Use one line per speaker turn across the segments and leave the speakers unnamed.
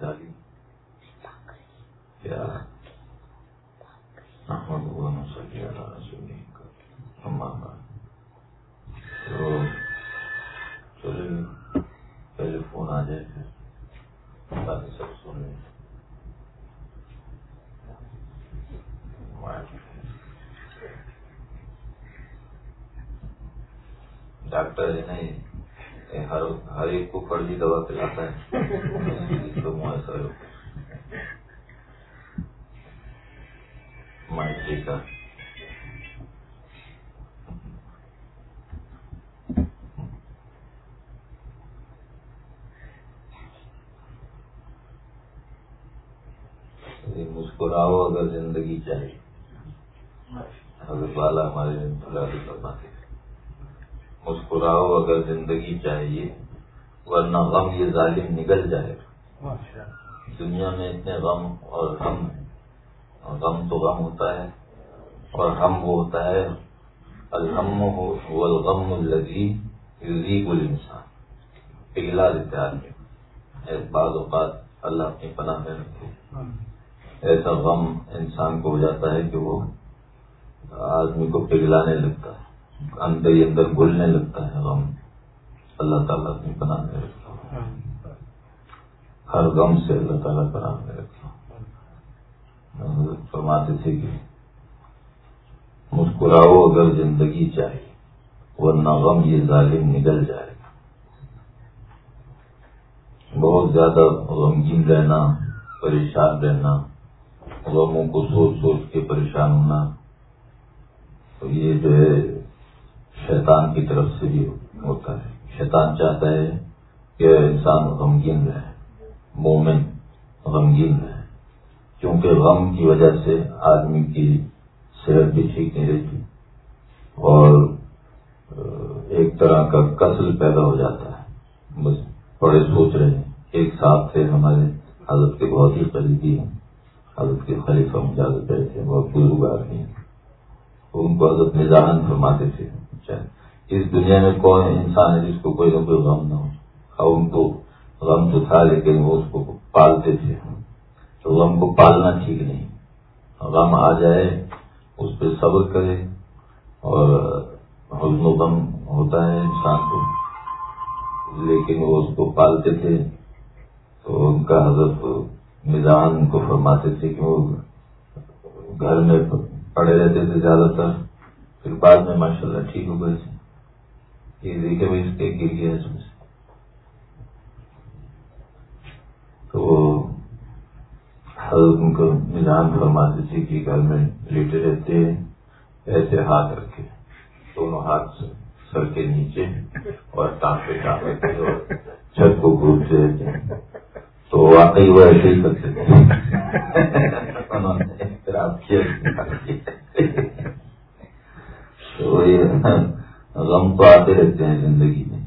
کیا ہمارا تو چلیے پہلے فون آ جائے پھر باقی سب سن لیں ڈاکٹر ہے نہیں۔ ہر ہر ایک کو فرضی دوا پلاتا ہے۔ تو مؤثر مائٹری کا مسکراؤ اگر زندگی چاہیے۔ حضرت والا ہمارے بھلا بھی کرواتے مسکراؤ اگر زندگی چاہیے ورنہ غم یہ ظالم نکل جائے گا۔ دنیا میں اتنے غم اور غم غم تو غم ہوتا ہے اور غم وہ ہوتا ہے الغم وہ الغم الزی گل انسان پگھلا دیتے آدمی۔ بعض اوقات اللہ اپنی پناہ میں رکھے۔ ایسا غم انسان کو ہو جاتا ہے کہ وہ آدمی کو پگھلانے لگتا ہے۔ اندر ہی اندر گلنے لگتا ہے غم۔ اللہ تعالیٰ اپنی پناہ میں رکھتا ہر غم سے اللہ تعالیٰ پناہ میں رکھتا فرماتے تھے کہ مسکراؤ اگر زندگی چاہے، ورنہ غم یہ ظالم نکل جائے گا۔ بہت زیادہ غمگین رہنا، پریشان رہنا، غموں کو سوچ سوچ کے پریشان ہونا، تو یہ جو ہے شیطان کی طرف سے بھی ہوتا ہے۔ شیطان چاہتا ہے کہ انسان غمگین رہے، مومن غمگین رہے۔ کیونکہ غم کی وجہ سے آدمی کی صحت بھی ٹھیک نہیں رہتی اور ایک طرح کا قتل پیدا ہو جاتا ہے۔ بس بڑے سوچ رہے ہیں۔ ایک ساتھ تھے ہمارے حضرت کے بہت ہی قریبی ہیں۔ حضرت کے خلیفہ مجازت رہے تھے بہت بزرگ آدمی ہیں۔ ان کو حضرت نظام فرماتے تھے۔ اس دنیا میں کون انسان ہے جس کو کوئی نہ کوئی غم نہ ہو؟ اور ان کو غم تو تھا لیکن وہ اس کو پالتے تھے۔ تو غم کو پالنا ٹھیک نہیں۔ غم آ جائے، اس پہ صبر کرے اور حزن و غم ہوتا ہے انسان کو۔ لیکن وہ اس کو پالتے تھے تو ان کا حضرت مزاح ان کو فرماتے تھے کہ وہ گھر میں پڑے رہتے تھے زیادہ تر۔ پھر بعد میں ماشاء اللہ ٹھیک ہو گئے تھے یہ دیکھے بھائی اس کے گر گیا اس میں سے۔ تو حضرت ان کو نظام فرماتے تھے کہ گھر میں لیٹے رہتے ایسے ہاتھ رکھے۔ دونوں ہاتھ سے سر کے نیچے اور ٹانپے ٹانپے تھے اور چھت کو گھومتے رہتے تو واقعی وہ ایسے ہی کرتے تھے۔ انہوں نے تو یہ ہاں، غم تو آتے رہتے ہیں زندگی میں،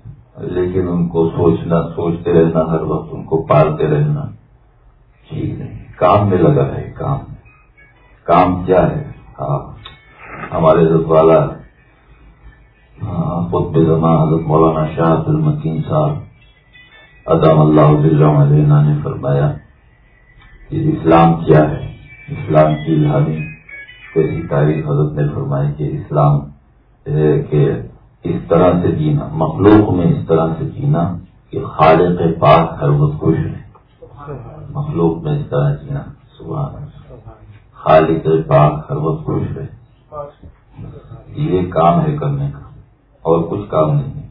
لیکن ان کو سوچنا، سوچتے رہنا، ہر وقت ان کو پالتے رہنا ٹھیک ہے کام میں لگا ہے کام کام کیا ہے؟ ہاں، ہمارے حضرت والا ہاں، خطب زمان حضرت مولانا شاہ عبد المکین صاحب ادام اللہ علیہ نے فرمایا کہ اسلام کیا ہے؟ اسلام کی الہانی کیسی تاریخ حضرت نے فرمائی کہ اسلام کہ اس طرح سے جینا، مخلوق میں اس طرح سے جینا کہ خالق پاک ہر وقت خوش ہے مخلوق میں اس طرح جینا صبح خالق پاک ہر وقت خوش ہے یہ کام ہے کرنے کا، اور کچھ کام نہیں ہے۔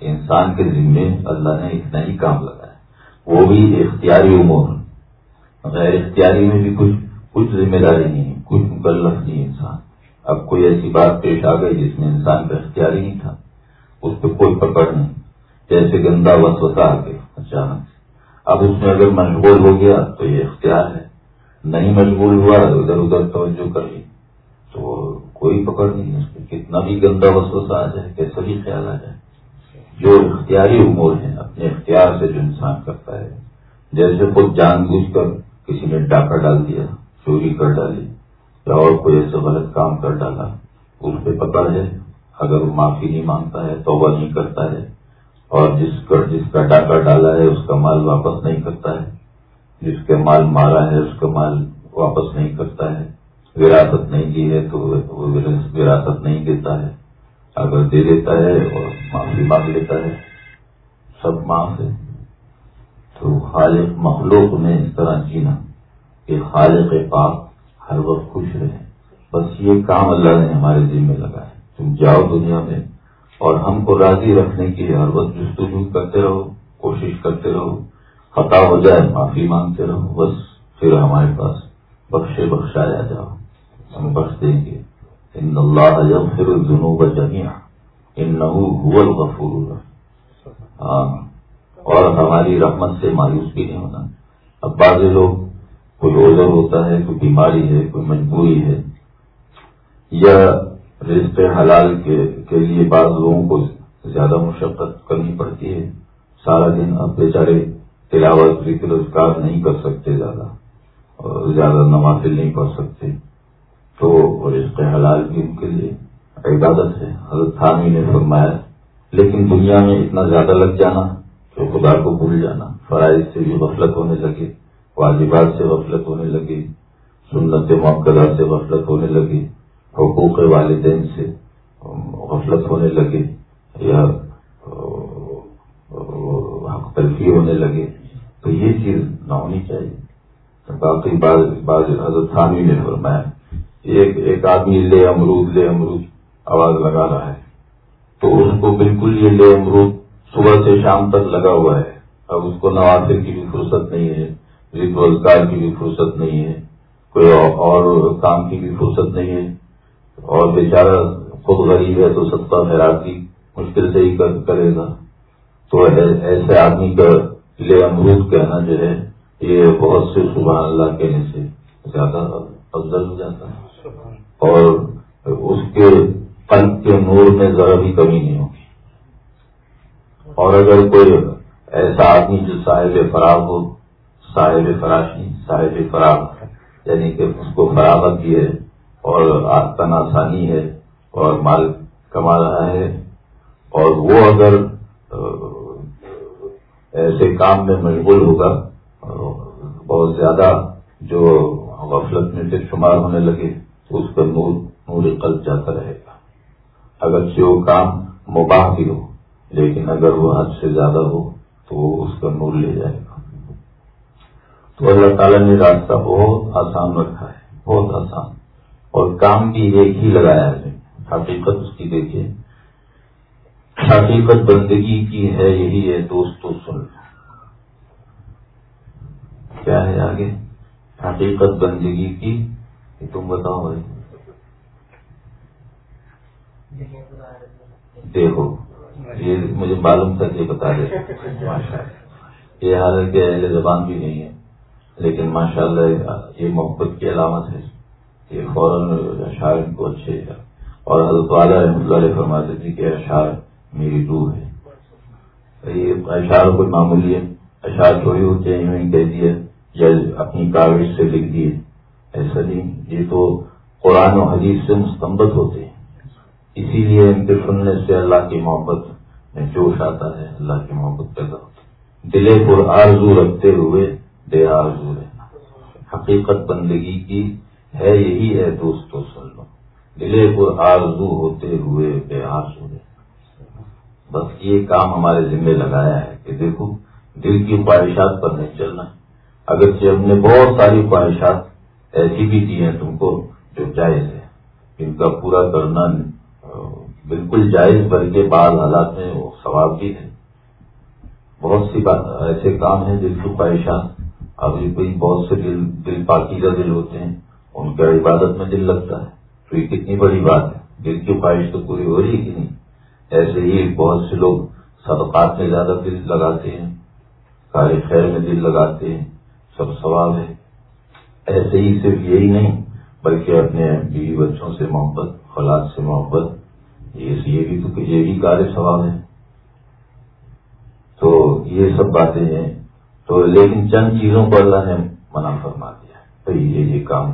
انسان کے ذمے اللہ نے اتنا ہی کام لگایا۔ وہ بھی اختیاری امور غیر اختیاری میں بھی کچھ کچھ ذمہ داری نہیں ہے، کچھ مکلف نہیں انسان۔ اب کوئی ایسی بات پیش آ گئی جس میں انسان کا اختیار ہی نہیں تھا۔ اس پہ کوئی پکڑ نہیں۔ جیسے گندا وسوسا آ گیا اچانک اب اس میں اگر مشغول ہو گیا تو یہ اختیار ہے۔ نہیں مشغول ہوا، ادھر ادھر توجہ کر لی۔ تو کوئی پکڑ نہیں۔ اس میں کتنا بھی گندا وسوسا آ جائے کیسا بھی خیال آ جائے۔ جو اختیاری امور ہیں، اپنے اختیار سے جو انسان کرتا ہے۔ جیسے خود جان بوجھ کر کسی نے ڈاکہ ڈال دیا، چوری کر ڈالی۔ یا اور کوئی ایسا غلط کام کر ڈالا۔ اس پہ پکڑ ہے، اگر وہ معافی نہیں مانگتا ہے، توبہ نہیں کرتا ہے، اور جس کا جس کا ڈاکہ ڈالا ہے، اس کا مال واپس نہیں کرتا ہے۔ جس کے مال مارا ہے، اس کا مال واپس نہیں کرتا ہے۔ وراثت نہیں دی ہے، تو وہ وراثت نہیں دیتا ہے۔ اگر دے دیتا ہے اور معافی مانگ لیتا ہے، سب معاف ہے۔ تو خالق مخلوق میں اس طرح جینا کہ خالق پاک ہر وقت خوش رہے بس یہ کام اللہ نے ہمارے دل میں لگا ہے۔ تم جاؤ دنیا میں اور ہم کو راضی رکھنے کی ہر وقت جستجو کرتے رہو، کوشش کرتے رہو۔ خطا ہو جائے، معافی مانگتے رہو۔ بس پھر ہمارے پاس بخشے بخشایا جاؤ۔ ہم بخش دیں گے۔ ان اللہ یغفر الذنوب جميعا انه هو الغفور ہاں اور ہماری رحمت سے مایوس بھی نہیں ہونا۔ اب بعض لوگ کوئی اوزر ہوتا ہے، کوئی بیماری ہے، کوئی مجبوری ہے، یا رشتے حلال کے لیے بعض لوگوں کو زیادہ مشقت کرنی پڑتی ہے۔ سارا دن اب بیچارے تلاوت، ذکر، اذکار نہیں کر سکتے زیادہ اور زیادہ نوافل نہیں پڑھ سکتے۔ تو رشق حلال بھی ان کے لیے عبادت ہے۔ حضرت تھانوی نے فرمایا، لیکن دنیا میں اتنا زیادہ لگ جانا کہ خدا کو بھول جانا، فرائض سے بھی غفلت ہونے لگے۔ واجبات سے غفلت ہونے لگی، سنت موقع سے غفلت ہونے لگی، حقوق والدین سے غفلت ہونے لگے یا حق تلفی ہونے لگے تو یہ چیز نہ ہونی چاہیے۔ باقی بعض حضرت تھانوی نے فرمایا، ایک ایک آدمی لے امرود لے امرود، آواز لگا رہا ہے۔ تو اس کو بالکل یہ لے امرود صبح سے شام تک لگا ہوا ہے۔ اب اس کو نوازے کی بھی فرصت نہیں ہے۔ روزگار کی بھی فرصت نہیں ہے، کوئی اور کام کی بھی فرصت نہیں ہے۔ اور بیچارہ خود غریب ہے تو سستا خیراتی مشکل سے ہی کرے گا۔ تو ایسے آدمی کا لے امرود کہنا جو ہے، یہ بہت سے صبح اللہ کہنے سے زیادہ افضل ہو جاتا ہے۔ اور اس کے قلب کے نور میں ذرا بھی کمی نہیں ہوگی۔ اور اگر کوئی ایسا آدمی جو صاحب فراغ ہو صاحب فراشی صاحب فراغ یعنی کہ اس کو فراغت بھی ہے اور آستان آسانی ہے اور مال کما رہا ہے۔ اور وہ اگر ایسے کام میں مشغول ہوگا بہت زیادہ جو غفلت میں سے شمار ہونے لگے، تو اس کا نور نور قلب جاتا رہے گا۔ اگر سے وہ کام مباح بھی ہو، لیکن اگر وہ حد سے زیادہ ہو، تو وہ اس کا نور لے جائے گا۔ تو اللہ تعالیٰ نے راستہ بہت آسان رکھا ہے، بہت آسان۔ اور کام بھی ایک ہی لگایا ہے۔ حقیقت اس کی دیکھیے۔ حقیقت بندگی کی ہے، یہی ہے دوستو سن۔ کیا ہے آگے؟ حقیقت بندگی کی تم بتاؤ بھائی۔ دیکھو، یہ مجھے معلوم تھا کہ بتا دے۔ ماشاء اللہ یہ حالت اہل زبان بھی نہیں ہے۔ لیکن ماشاء اللہ یہ محبت کی علامت ہے یہ فوراً اشعار ان کو اچھے اور حضرت والا رحمۃ اللہ فرماتے تھے کہ اشعار میری روح ہے۔ یہ اشعار کوئی معمولی ہے؟ اشعار تھوڑی ہوتے ہیں کہہ دیے یا اپنی کاغذ سے لکھ دیے۔ ایسا نہیں، یہ تو قرآن و حدیث سے مستمت ہوتے ہیں۔ اسی لیے ان کے سننے سے اللہ کی محبت میں جوش آتا ہے، اللہ کی محبت پیدا ہوتی ہے۔ دلے پر آرزو رکھتے ہوئے بے آرزو رہنا حقیقت بندگی کی ہے یہی ہے دوستو، سن لو۔ دلے پر آرزو ہوتے ہوئے بے آرزو رہنا بس یہ کام ہمارے ذمہ لگایا ہے کہ دیکھو، دل کی خواہشات پر نہیں چلنا۔ اگرچہ ہم نے بہت ساری خواہشات ایسی بھی دی ہیں تم کو جو جائز ہے ان کا پورا کرنا، بالکل جائز، بلکہ بعض حالات میں وہ ثواب بھی ہے بہت سی بات، ایسے کام ہیں جن کی خواہشات ابھی کوئی بہت سے دل دل پاکیزہ دل ہوتے ہیں، ان کا عبادت میں دل لگتا ہے۔ تو یہ کتنی بڑی بات ہے۔ دل کی خواہش تو پوری ہو رہی کہ نہیں؟ ایسے ہی بہت سے لوگ صدقات میں زیادہ دل لگاتے ہیں کار خیر میں دل لگاتے ہیں، سب ثواب ہے۔ ایسے ہی صرف یہی نہیں، بلکہ اپنے بیوی بچوں سے محبت خلاق سے محبت، یہ بھی تو یہ بھی کار سوال ہے۔ تو یہ سب باتیں ہیں۔ تو لیکن چند چیزوں پر اللہ نے منع فرما دیا تو یہ یہ کام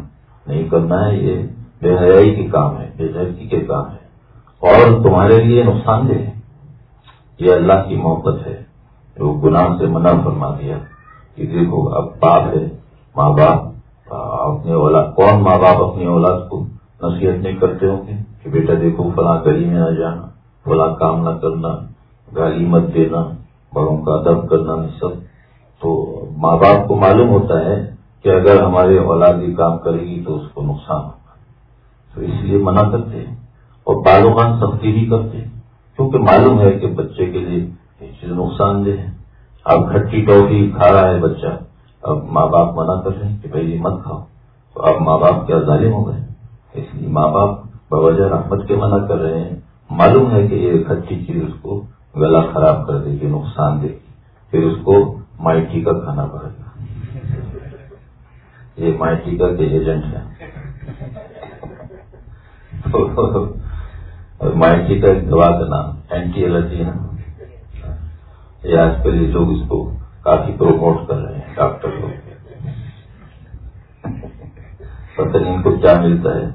نہیں کرنا ہے، یہ بے حیائی کے کام ہے، بے دہی کے کام ہے۔ اور تمہارے لیے نقصان دہ ہے۔ یہ اللہ کی محبت ہے۔ جو گناہ سے منع فرما دیا۔ کہ دیکھو، اب باپ ہے، ماں باپ۔ اپنے اولاد، کون ماں باپ اپنی اولاد کو نصیحت نہیں کرتے ہوں گے؟ کہ بیٹا دیکھو، فلاں گلی میں نہ جانا، فلاں کام نہ کرنا گالی مت دینا، بڑوں کا ادب کرنا، سب تو ماں باپ کو معلوم ہوتا ہے کہ اگر ہمارے اولاد یہ کام کرے گی تو اس کو نقصان ہوگا۔ تو اس لیے منع کرتے ہیں اور بالوان سختی بھی کرتے ہیں۔ کیونکہ معلوم ہے کہ بچے کے لیے یہ چیز نقصان دہ ہے۔ اب کھٹی ٹوفی کھا رہا ہے بچہ۔ اب ماں باپ منع کر رہے ہیں کہ بھائی یہ مت کھاؤ۔ تو اب ماں باپ کیا ظالم ہو گئے؟ اس لیے ماں باپ بوجہ رحمت کے منع کر رہے ہیں۔ معلوم ہے کہ یہ کھٹی چیز اس کو گلا خراب کر دے گی، نقصان دے گی۔ پھر اس کو مائٹی کا کھانا پڑے گا یہ مائٹی کا کے ایجنٹ ہے۔ مائٹی کا ایک دوا کا نام اینٹی الرجی ہے۔ یہ آج کل یہ لوگ اس کو کافی پروموٹ کر رہے ہیں، ڈاکٹر لوگ۔ پتہ نہیں ان کو کیا ملتا ہے۔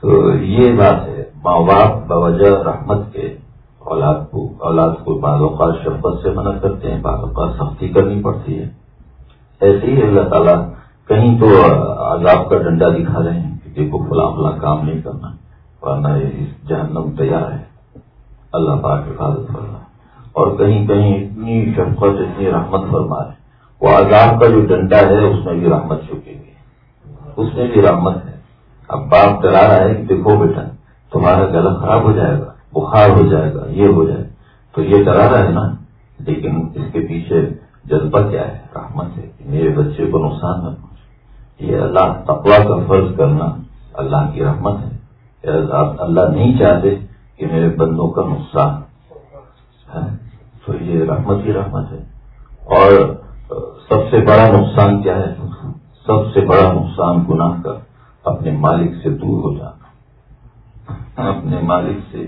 تو یہ بات ہے۔ ماں باپ بوجہ رحمت کے اولاد کو اولاد کو بعض اوقات شفت سے منع کرتے ہیں، بعض اوقات سختی کرنی پڑتی ہے۔ ایسے ہی اللہ تعالیٰ کہیں تو عذاب کا ڈنڈا دکھا رہے ہیں کہ دیکھو فلاں فلاں کام نہیں کرنا، ورنہ جہنم تیار ہے۔ اللہ پاک حفاظت کرنا اور کہیں کہیں اتنی شفقت، اتنی رحمت فرمائے۔ وہ عذاب کا جو ڈنڈا ہے، اس میں بھی رحمت چکی ہوئی اس میں بھی رحمت ہے۔ اب باپ ڈرا رہا ہے کہ دیکھو بیٹا تمہارا گلا خراب ہو جائے گا، بخار ہو جائے گا، یہ ہو جائے۔ تو یہ ڈرا رہا ہے نا، لیکن اس کے پیچھے جذبہ کیا ہے؟ رحمت ہے کہ میرے بچے کو نقصان نہ پہنچے۔ یہ اللہ تقوا کا فرض کرنا اللہ کی رحمت ہے۔ اللہ نہیں چاہتے کہ میرے بندوں کا نقصان ہاں، تو یہ رحمت ہی رحمت ہے۔ اور سب سے بڑا نقصان کیا ہے؟ سب سے بڑا نقصان گناہ کا، اپنے مالک سے دور ہو جانا۔ اپنے مالک سے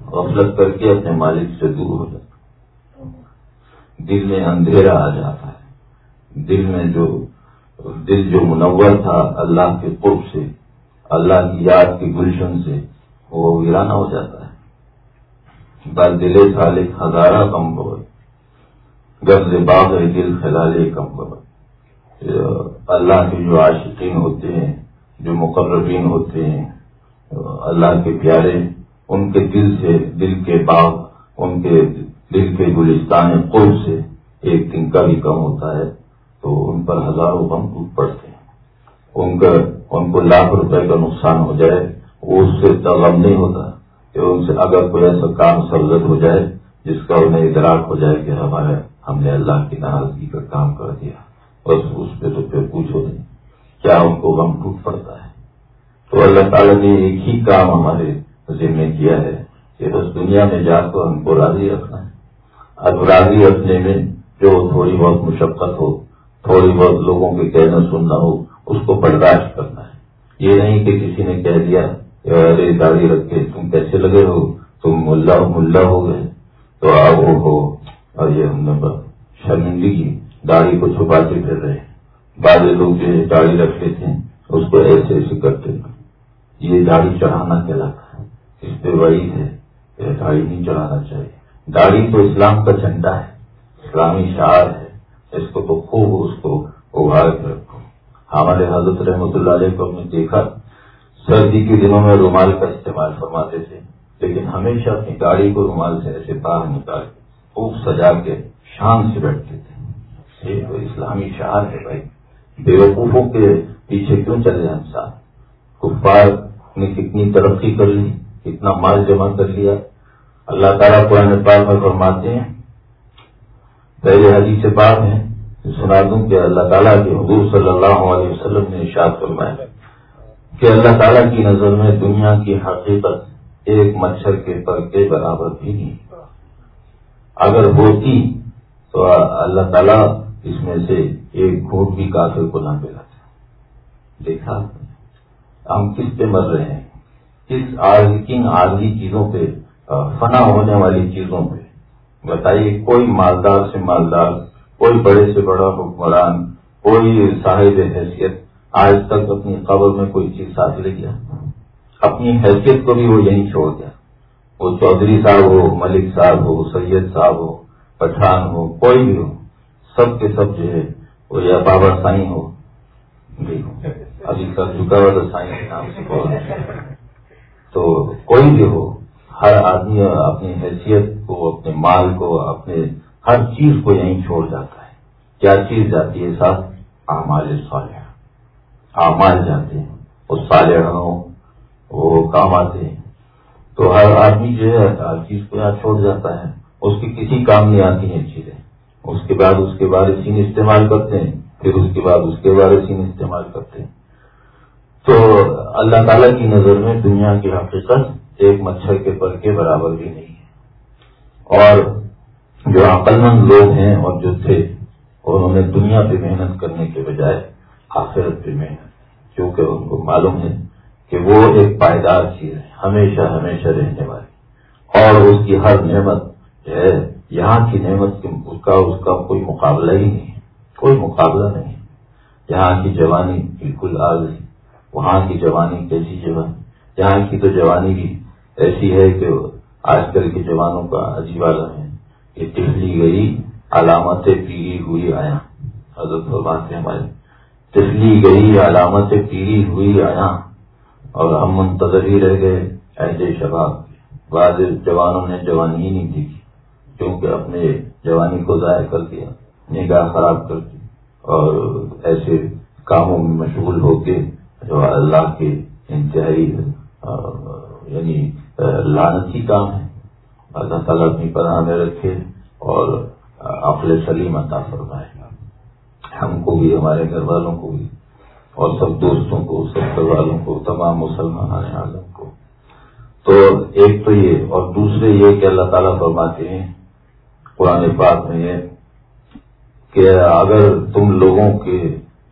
غفلت کر کے اپنے مالک سے دور ہو جانا دل میں اندھیرا آ جاتا ہے۔ دل میں جو دل جو منور تھا اللہ کے قرب سے، اللہ کی یاد کے گلشن سے، وہ ویرانہ ہو جاتا ہے۔ بل دلے سالے ہزارہ کم بول گرز باغ دل خلالے کم بول اللہ کے جو عاشقین ہوتے ہیں، جو مقررین ہوتے ہیں اللہ کے پیارے، ان کے دل سے، دل کے باغ، ان کے دل کے گلستان قرب سے ایک دن کا بھی کم ہوتا ہے تو ان پر ہزاروں غم ٹوٹ پڑتے ہیں۔ ان کا، ان کو لاکھ روپے کا نقصان ہو جائے، وہ اس سے غم نہیں ہوتا کہ ان سے اگر کوئی ایسا کام سرزد ہو جائے جس کا انہیں ادراک ہو جائے کہ ہمارے ہم نے اللہ کی ناراضگی کا کام کر دیا، بس اس پہ تو پھر پوچھو نہیں، کیا ان کو غم ٹوٹ پڑتا ہے؟ تو اللہ تعالیٰ نے ایک ہی کام ہمارے ذمہ کیا ہے کہ بس دنیا میں جا کر ہم کو راضی رکھنا ہے۔ اب راضی رکھنے میں جو تھوڑی بہت مشقت ہو، تھوڑی بہت لوگوں کے کہنا سننا ہو، اس کو برداشت کرنا ہے۔ یہ نہیں کہ کسی نے کہہ دیا ارے داڑھی رکھ کے تم کیسے لگے ہو؟ تم ملا ملا ہو گئے۔ تو اب وہ ہو۔ اور یہ ہم نے شرمندگی، داڑھی کو چھپاتے پھر رہے۔ بعض لوگ جو داڑھی رکھتے تھے، اس کو ایسے ایسے کرتے تھے۔ یہ داڑھی چڑھانا کہلاتا ہے۔ اس پہ وہی ہے کہ داڑھی نہیں چڑھانا چاہیے۔ داڑھی تو اسلام کا جھنڈا ہے، اسلامی شعر ہے۔ اس کو تو خوب اس کو ابھار کے رکھو۔ ہمارے حضرت رحمۃ اللہ علیہ کو ہم نے دیکھا، سردی کے دنوں میں رومال کا استعمال فرماتے تھے، لیکن ہمیشہ اپنی گاڑی کو رومال سے ایسے باہر نکال کے، خوب سجا کے شان سے بیٹھتے تھے۔ یہ تو اسلامی شعر ہے بھائی۔ بے وقوفوں کے پیچھے کیوں چلے ہم ساتھ؟ کفار نے کتنی ترقی کر لی کتنا مال جمع کر لیا۔ اللہ تعالیٰ قرآن پاک میں فرماتے ہیں پہلے حدیث سے بات ہے سنا دوں کہ اللہ تعالیٰ کے حضور صلی اللہ علیہ وسلم نے ارشاد فرمایا کہ اللہ تعالیٰ کی نظر میں دنیا کی حقیقت ایک مچھر کے پر کے برابر بھی نہیں۔ اگر ہوتی تو اللہ تعالیٰ اس میں سے ایک گھوٹ بھی کافر کو نہ ملا تھا دیکھا ہم کس پہ مر رہے ہیں؟ کس کن عارضی چیزوں پہ فنا ہونے والی چیزوں پہ؟ بتائیے، کوئی مالدار سے مالدار، کوئی بڑے سے بڑا حکمران، کوئی صاحب حیثیت، آج تک اپنی قبر میں کوئی چیز ساتھ لے گیا اپنی حیثیت کو بھی وہ یہیں چھوڑ گیا وہ چودھری صاحب ہو، ملک صاحب ہو، سید صاحب ہو، پٹھان ہو، کوئی بھی ہو، سب کے سب جو ہے، وہ یا بابا سائیں ہو۔ جی۔ ابھی سب جھکا ہوا تو نام سے تو کوئی بھی ہو، ہر آدمی اپنی حیثیت کو، اپنے مال کو، اپنے ہر چیز کو یہیں چھوڑ جاتا ہے۔ کیا چیز جاتی ہے ساتھ؟ آمال صالح آمال جاتے ہیں۔ وہ صالح ہوں، وہ کام آتے ہیں۔ تو ہر آدمی جو ہے، ہر چیز کو یہاں چھوڑ جاتا ہے۔ اس کی کسی کام نہیں آتی ہیں چیزیں۔ اس کے بعد اس کے بعد سین استعمال کرتے ہیں، پھر اس کے بعد اس کے بعد سین استعمال کرتے ہیں۔ تو اللہ تعالیٰ کی نظر میں دنیا کی حقیقت ایک مچھر کے پر کے برابر بھی نہیں ہے۔ اور جو عقل مند لوگ ہیں اور جو تھے انہوں نے دنیا پہ محنت کرنے کے بجائے آخرت پہ محنت کیونکہ ان کو معلوم ہے کہ وہ ایک پائیدار چیز ہے ہمیشہ ہمیشہ رہنے والی۔ اور اس کی ہر نعمت جو ہے، یہاں کی نعمت اس کا اس کا کوئی مقابلہ ہی نہیں کوئی مقابلہ نہیں یہاں کی جوانی بالکل آگ وہاں کی جوانی کیسی جوانی یہاں کی تو جوانی بھی ایسی ہے کہ آج کل کے جوانوں کا عجیب عالم ہے۔ کہ ٹہلی گئی، علامتیں پیری ہوئی آیا۔ حضرت فرمان سے ہمارے ٹہلی گئی، علامتیں پیری ہوئی آیا۔ اور ہم منتظر ہی رہ گئے ایسے شباب بعض جوانوں نے جوانی ہی نہیں دیکھی، کیونکہ اپنے جوانی کو ضائع کر دیا، نگاہ خراب کر دی۔ اور ایسے کاموں میں مشغول ہو کے جو اللہ کے انتہائی یعنی لانتی کام ہے۔ اللہ تعالیٰ اپنی پناہ میں رکھے اور عقل سلیم عطا فرمائے۔ ہم کو بھی، ہمارے گھر والوں کو بھی، اور سب دوستوں کو، سب گھر والوں کو، تمام مسلمان عالم کو۔ تو ایک تو یہ، اور دوسرے یہ کہ اللہ تعالیٰ فرماتے ہیں، قرآن پاک میں ہے کہ اگر تم لوگوں کے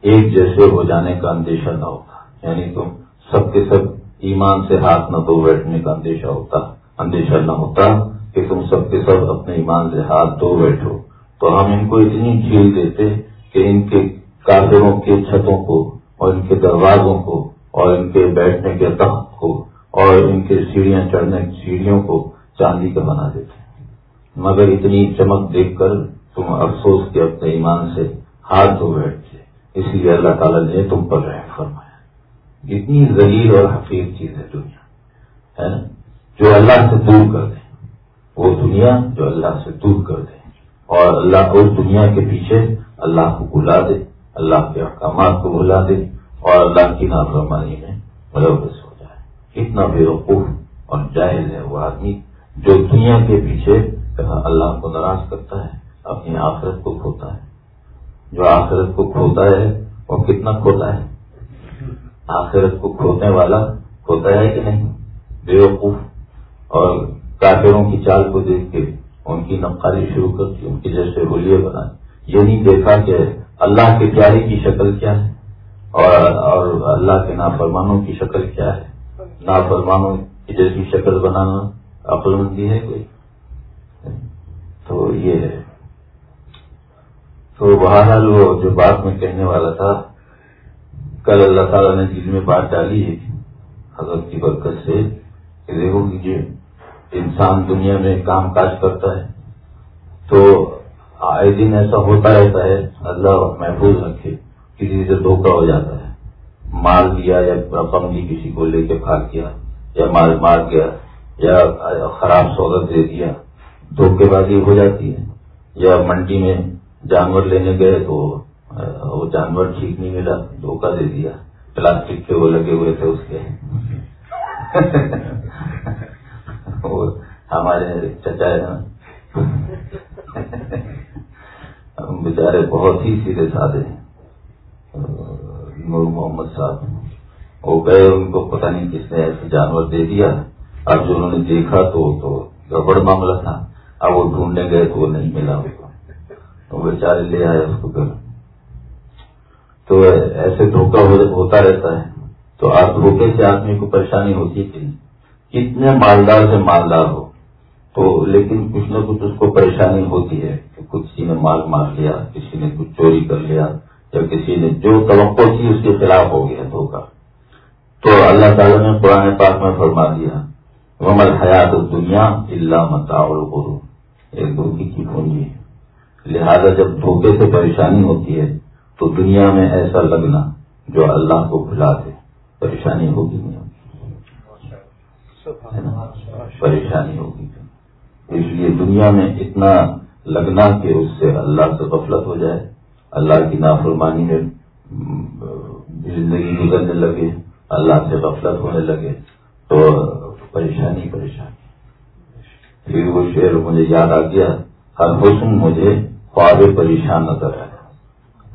ایک جیسے ہو جانے کا اندیشہ نہ ہوتا یعنی تم سب کے سب ایمان سے ہاتھ نہ دھو بیٹھنے کا اندیشہ ہوتا، اندیشہ نہ ہوتا کہ تم سب کے سب اپنے ایمان سے ہاتھ دھو بیٹھو۔ تو ہم ان کو اتنی جھیل دیتے کہ ان کے کافروں کے چھتوں کو اور ان کے دروازوں کو اور ان کے بیٹھنے کے تخت کو اور ان کے سیڑھیاں چڑھنے سیڑھیوں کو چاندی کا بنا دیتے۔ مگر اتنی چمک دیکھ کر تم افسوس کے اپنے ایمان سے ہاتھ دھو بیٹھتے۔ اس لیے اللہ تعالیٰ نے تم پر رہ فرمایا۔ اتنی ذلیل اور حفیظ چیز ہے دنیا، ہے نا؟ جو اللہ سے دور کر دے، وہ دنیا جو اللہ سے دور کر دے۔ اور اللہ اس دنیا کے پیچھے اللہ کو بلا دے، اللہ کے احکامات کو بلا دے اور اللہ کی نافرمانی میں ملوث ہو جائے۔ اتنا بے وقوف اور جائز ہے وہ آدمی جو دنیا کے پیچھے اللہ کو ناراض کرتا ہے، اپنی آخرت کو کھوتا ہے۔ جو آخرت کو کھوتا ہے، وہ کتنا کھوتا ہے؟ آخرت کو کھونے والا کھوتا ہے کہ نہیں؟ بے وقوف اور کافروں کی چال کو دیکھ کے ان کی نقالی شروع کرتی ان کی جیسے ہولیے بنائے یہ یعنی نہیں دیکھا کہ اللہ کے پیاری کی شکل کیا ہے اور اور اللہ کے نافرمانوں کی شکل کیا ہے۔ نافرمانوں کی جیسی شکل بنانا عقل مندی ہے کوئی؟ تو یہ ہے تو بہرحال وہ جو بات میں کہنے والا تھا کل اللہ تعالیٰ نے جن میں بات ڈالی ہے حضرت کی برکت سے کہ دیکھو کہ انسان دنیا میں کام کاج کرتا ہے تو آئے دن ایسا ہوتا رہتا ہے، اللہ محفوظ رکھے، کسی سے دھوکہ ہو جاتا ہے۔ مال دیا یا رقم دی کسی کو لے کے پھاگ کیا، یا مال مار گیا یا خراب سہولت دے دیا، دھوکے بازی ہو جاتی ہے۔ یا منڈی میں جانور لینے گئے تو وہ جانور ٹھیک نہیں ملا، دھوکہ دے دیا۔ پلاسٹک کے وہ لگے ہوئے تھے اس کے۔ ہمارے چچا ہے نا۔ بیچارے بہت ہی سیدھے سادے نور محمد صاحب، وہ گئے، ان کو پتہ نہیں کس نے ایسے جانور دے دیا۔ اب جو انہوں نے دیکھا تو گڑبڑ معاملہ تھا۔ اب وہ ڈھونڈنے گئے تو وہ نہیں ملا اس کو۔ تو بیچارے لے آئے اس کو گھر۔ تو ایسے دھوکہ ہوتا رہتا ہے۔ تو آپ دھوکے سے آدمی کو پریشانی ہوتی تھی کتنے مالدار سے مالدار ہو۔ تو لیکن کچھ نہ کچھ اس کو پریشانی ہوتی ہے کہ کسی نے مال مار لیا، کسی نے کچھ چوری کر لیا یا کسی نے جو توقع تھی اس کے خلاف ہو گیا دھوکہ تو اللہ تعالیٰ نے پرانے پاک میں فرما دیا ممل حیات دنیا اللہ متا ایک دھوکی کی پونجی۔ ہے لہذا جب دھوکے سے پریشانی ہوتی ہے تو دنیا میں ایسا لگنا جو اللہ کو بھلا دے۔ پریشانی ہوگی نہیں۔ ہوگی پریشانی ہوگی۔ اس لیے دنیا میں اتنا لگنا کہ اس سے اللہ سے غفلت ہو جائے۔ اللہ کی نافرمانی میں زندگی گزرنے لگے۔ اللہ سے غفلت ہونے لگے۔ تو پریشانی پریشانی۔ پھر وہ شعر مجھے یاد آ گیا۔ ہر حسن مجھے خواب پریشان نظر آیا۔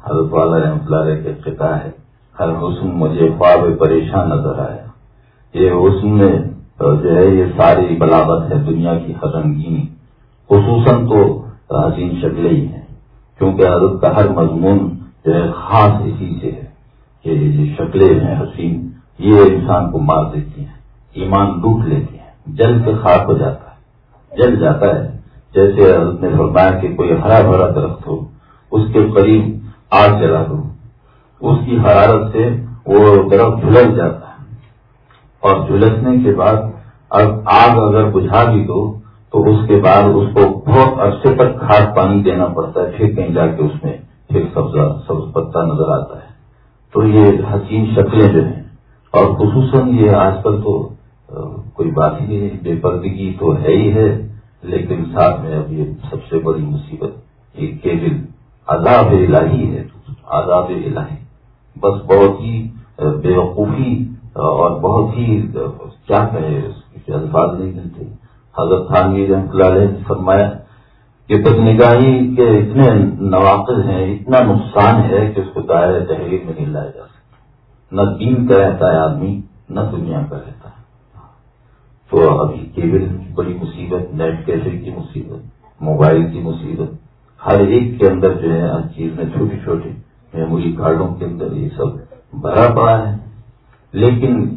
حضرت والا رحمۃ اللہ کے خطا ہے، ہر حسن مجھے خواب پریشان نظر آیا۔ یہ حسن میں جو ہے، یہ ساری بلاوت ہے، دنیا کی ہر رنگینی خصوصاً تو حسین شکلیں ہی ہیں، کیونکہ حضرت کا ہر مضمون جو ہے، خاص اسی سے ہے کہ یہ شکلیں ہیں، حسین یہ انسان کو مار دیتی ہیں، ایمان لوٹ لیتی ہیں، جل کے خاک ہو جاتا ہے، جل جاتا ہے۔ جیسے حضرت نے فرمایا کہ کوئی ہرا بھرا درخت ہو، اس کے قریب آگ جلا دو اس کی حرارت سے وہ درخت جھلس جاتا ہے۔ اور جھلسنے کے بعد اب آگ اگر بجھا بھی دو، تو اس کے بعد اس کو بہت عرصے تک کھاد پانی دینا پڑتا ہے، پھر کہیں جا کے اس میں پھر سبزہ، سبز پتا نظر آتا ہے۔ تو یہ حسین شکلیں جو ہیں، اور خصوصاً یہ آج کل تو کوئی بات ہی نہیں بے پردگی تو ہے ہی ہے، لیکن ساتھ میں اب یہ سب سے بڑی مصیبت، یہ کیبل۔ عذاب الہی ہے، عذاب الہی۔ بس بہت ہی بیوقوفی اور بہت ہی، کیا کہے الفاظ نہیں ملتے۔ حضرت خانوی رحمۃ اللہ علیہ نے فرمایا کہ بد نگاہی کے اتنے نواقص ہیں، اتنا نقصان ہے کہ اس کو دائر تحریر میں نہیں لایا جا سکتا۔ نہ دین کا رہتا ہے آدمی، نہ دنیا کا رہتا ہے۔ تو ابھی کیبل کی بڑی مصیبت، نیٹ کیسے کی مصیبت، موبائل کی مصیبت ہر ایک کے اندر جو ہے، ہر چیز میں چھوٹی چھوٹی میموری کارڈوں کے اندر یہ سب بھرا پڑا ہے۔ لیکن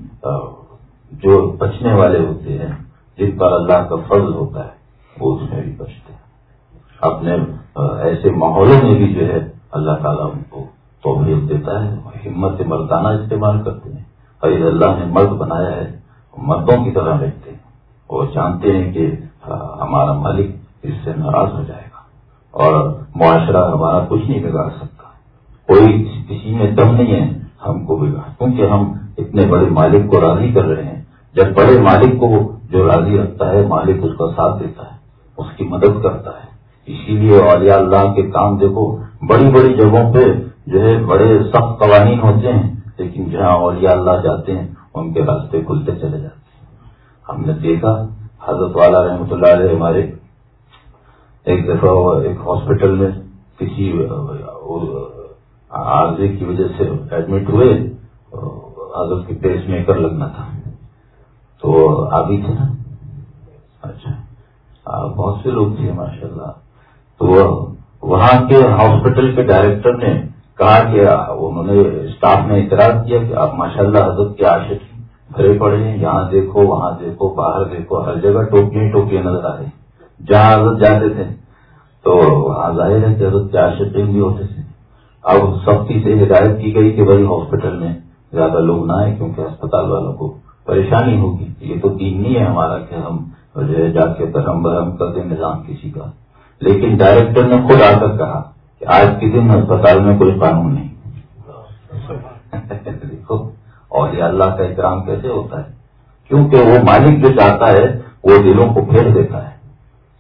جو بچنے والے ہوتے ہیں جن پر اللہ کا فرض ہوتا ہے، وہ اس میں بھی بچتے ہیں۔ اپنے ایسے ماحولوں میں بھی جو ہے، اللہ تعالیٰ ان کو توفیق دیتا ہے ہمت مردانہ استعمال کرتے ہیں۔ اور یہ اللہ نے مرد بنایا ہے، مردوں کی طرح رہتے ہیں۔ وہ جانتے ہیں کہ ہمارا مالک اس سے ناراض ہو جائے گا۔ اور معاشرہ ہمارا کچھ نہیں بگاڑ سکتا۔ کوئی کسی میں دم نہیں ہے ہم کو بگاڑ۔ کیونکہ ہم اتنے بڑے مالک کو راضی کر رہے ہیں۔ جب بڑے مالک کو جو راضی رکھتا ہے، مالک اس کا ساتھ دیتا ہے، اس کی مدد کرتا ہے۔ اسی لیے اولیاء اللہ کے کام دیکھو، بڑی بڑی جگہوں پہ جو ہے بڑے سخت قوانین ہوتے ہیں، لیکن جہاں اولیاء اللہ جاتے ہیں، ان کے راستے کھلتے چلے جاتے ہیں۔ ہم نے دیکھا، حضرت والا رحمۃ اللہ علیہ ہمارے ایک دفعہ ایک ہاسپٹل میں کسی عارضے کی وجہ سے ایڈمٹ ہوئے حضرت کی پیس میکر لگنا تھا۔ تو آگے تھے نا؟ اچھا۔ بہت سے لوگ تھے ماشاء اللہ تو وہاں کے ہاسپٹل کے ڈائریکٹر نے کہا کہ انہوں نے اسٹاف نے اعتراض کیا کہ آپ ماشاء اللہ حضرت کے عاشق بھرے پڑے ہیں، یہاں دیکھو، وہاں دیکھو، باہر دیکھو، ہر جگہ ٹوکیاں ٹوکیاں نظر آ رہی جہاں حضرت جاتے تھے، تو وہاں ظاہر ہے کہ حضرت کے عاشق بھی ہوتے تھے۔ اب سختی سے ہدایت کی گئی کہ بھائی ہاسپٹل میں زیادہ لوگ نہ آئے کیونکہ اسپتال والوں کو پریشانی ہوگی۔ یہ تو دین نہیں ہے ہمارا کہ ہم جو ہے جا کے برہم برہم کر دیں نظام کسی کا۔ لیکن ڈائریکٹر نے خود آ کر کہا کہ آج کے دن اسپتال میں کوئی قانون نہیں۔ دیکھو اور یہ اللہ کا احترام کیسے ہوتا ہے؟ کیونکہ وہ مالک جو چاہتا ہے، وہ دلوں کو پھیر دیتا ہے۔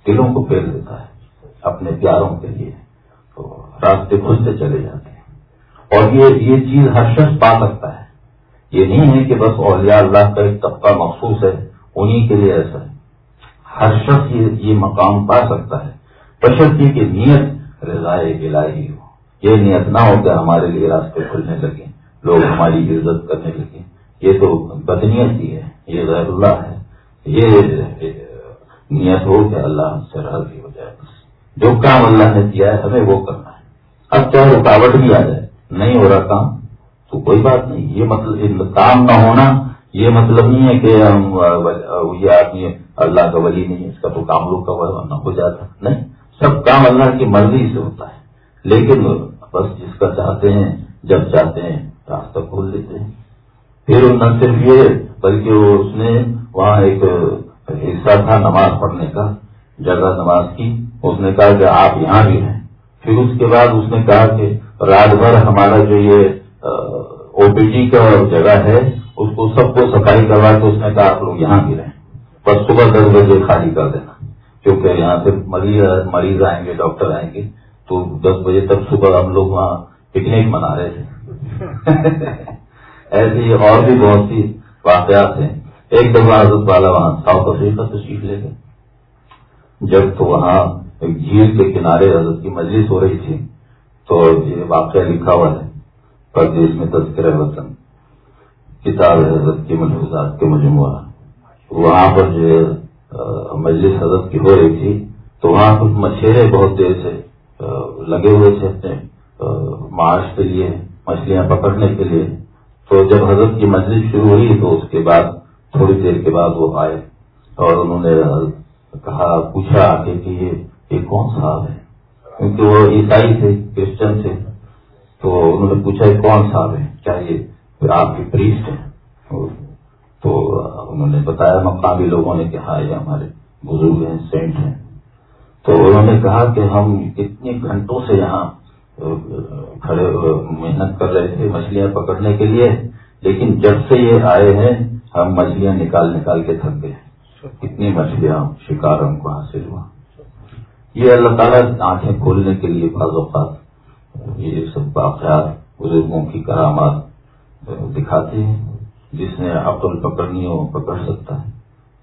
دلوں کو پھیر دیتا ہے، اپنے پیاروں کے لیے، تو راستے کھلتے چلے جاتے ہیں۔ اور یہ یہ چیز ہر شخص پا سکتا ہے۔ یہ نہیں ہے کہ بس اولیاء اللہ کا ایک طبقہ مخصوص ہے، انہی کے لیے ایسا ہے۔ ہر شخص یہ مقام پا سکتا ہے۔ بشرتی کی نیت رضائے الہی ہو۔ یہ نیت نہ ہو کہ ہمارے لیے راستے کھلنے لگے لوگ ہماری عزت کرنے لگے یہ تو بدنیت ہی ہے، یہ غیر اللہ ہے۔ یہ نیت ہو کہ اللہ سے راضی ہو جائے۔ بس جو کام اللہ نے کیا ہے، ہمیں وہ کرنا ہے۔ اب چاہے رکاوٹ بھی آ جائے۔ نہیں ہو رہا کام، تو کوئی بات نہیں۔ یہ مطلب کام نہ ہونا، یہ مطلب نہیں ہے کہ ہم یہ آدمی اللہ کا ولی نہیں اس کا تو کام لوگ کا نہ ہو جاتا۔ نہیں، سب کام اللہ کی مرضی سے ہوتا ہے۔ لیکن بس جس کا چاہتے ہیں، جب چاہتے ہیں، راستہ کھول دیتے ہیں۔ پھر نہ صرف یہ، بلکہ اس نے وہاں ایک حصہ تھا نماز پڑھنے کا، جگہ نماز کی۔ اس نے کہا کہ آپ یہاں بھی ہیں۔ پھر اس کے بعد اس نے کہا کہ رات بھر ہمارا جو یہ او پی ڈی کا جگہ ہے، اس کو سب کو صفائی کروا کے اس نے کہا آپ لوگ یہاں بھی رہیں۔ بس صبح دس بجے خالی کر دینا۔ کیونکہ یہاں سے مریض مریض آئیں گے، ڈاکٹر آئیں گے، تو دس بجے تک صبح ہم لوگ وہاں پکنک منا رہے تھے ایسی اور بھی بہت سی واقعات ہیں۔ ایک دفعہ حضرت والا وہاں ساؤتھ افریقہ تشریف لے گئے۔ جب تو وہاں ایک جھیل کے کنارے حضرت کی مجلس ہو رہی تھی، تو یہ واقعہ لکھا ہوا ہے، پردیش میں تذکر وطن۔ کتاب حضرت کی مجبوزات کے مجموعہ۔ وہاں پر جو مجلس حضرت کی ہو رہی تھی، تو وہاں کچھ مچھیرے بہت دیر سے لگے ہوئے تھے اپنے معاش کے لیے، مچھلیاں پکڑنے کے لیے۔ تو جب حضرت کی مجلس شروع ہوئی، تو اس کے بعد تھوڑی دیر کے بعد وہ آئے اور انہوں نے کہا پوچھا کہ یہ کون صاحب ہے کیونکہ وہ عیسائی تھے کرسچن تھے۔ تو انہوں نے پوچھا یہ کون صاحب ہے کیا یہ آپ کے پریسٹ ہیں؟ تو انہوں نے بتایا مقامی لوگوں نے کہا ہاں، یہ ہمارے بزرگ ہیں سینٹ ہیں۔ تو انہوں نے کہا کہ ہم کتنے گھنٹوں سے یہاں کھڑے محنت کر رہے تھے مچھلیاں پکڑنے کے لیے۔ لیکن جب سے یہ آئے ہیں ہم مچھلیاں نکال نکال کے تھک گئے۔ کتنی مچھلیاں شکار ہم کو حاصل ہوا۔ یہ اللہ تعالیٰ آنکھیں کھولنے کے لیے بعض اوقات یہ سب واقعات بزرگوں کی کرامات دکھاتے ہیں، جس نے عقل پکڑنی ہو پکڑ سکتا ہے۔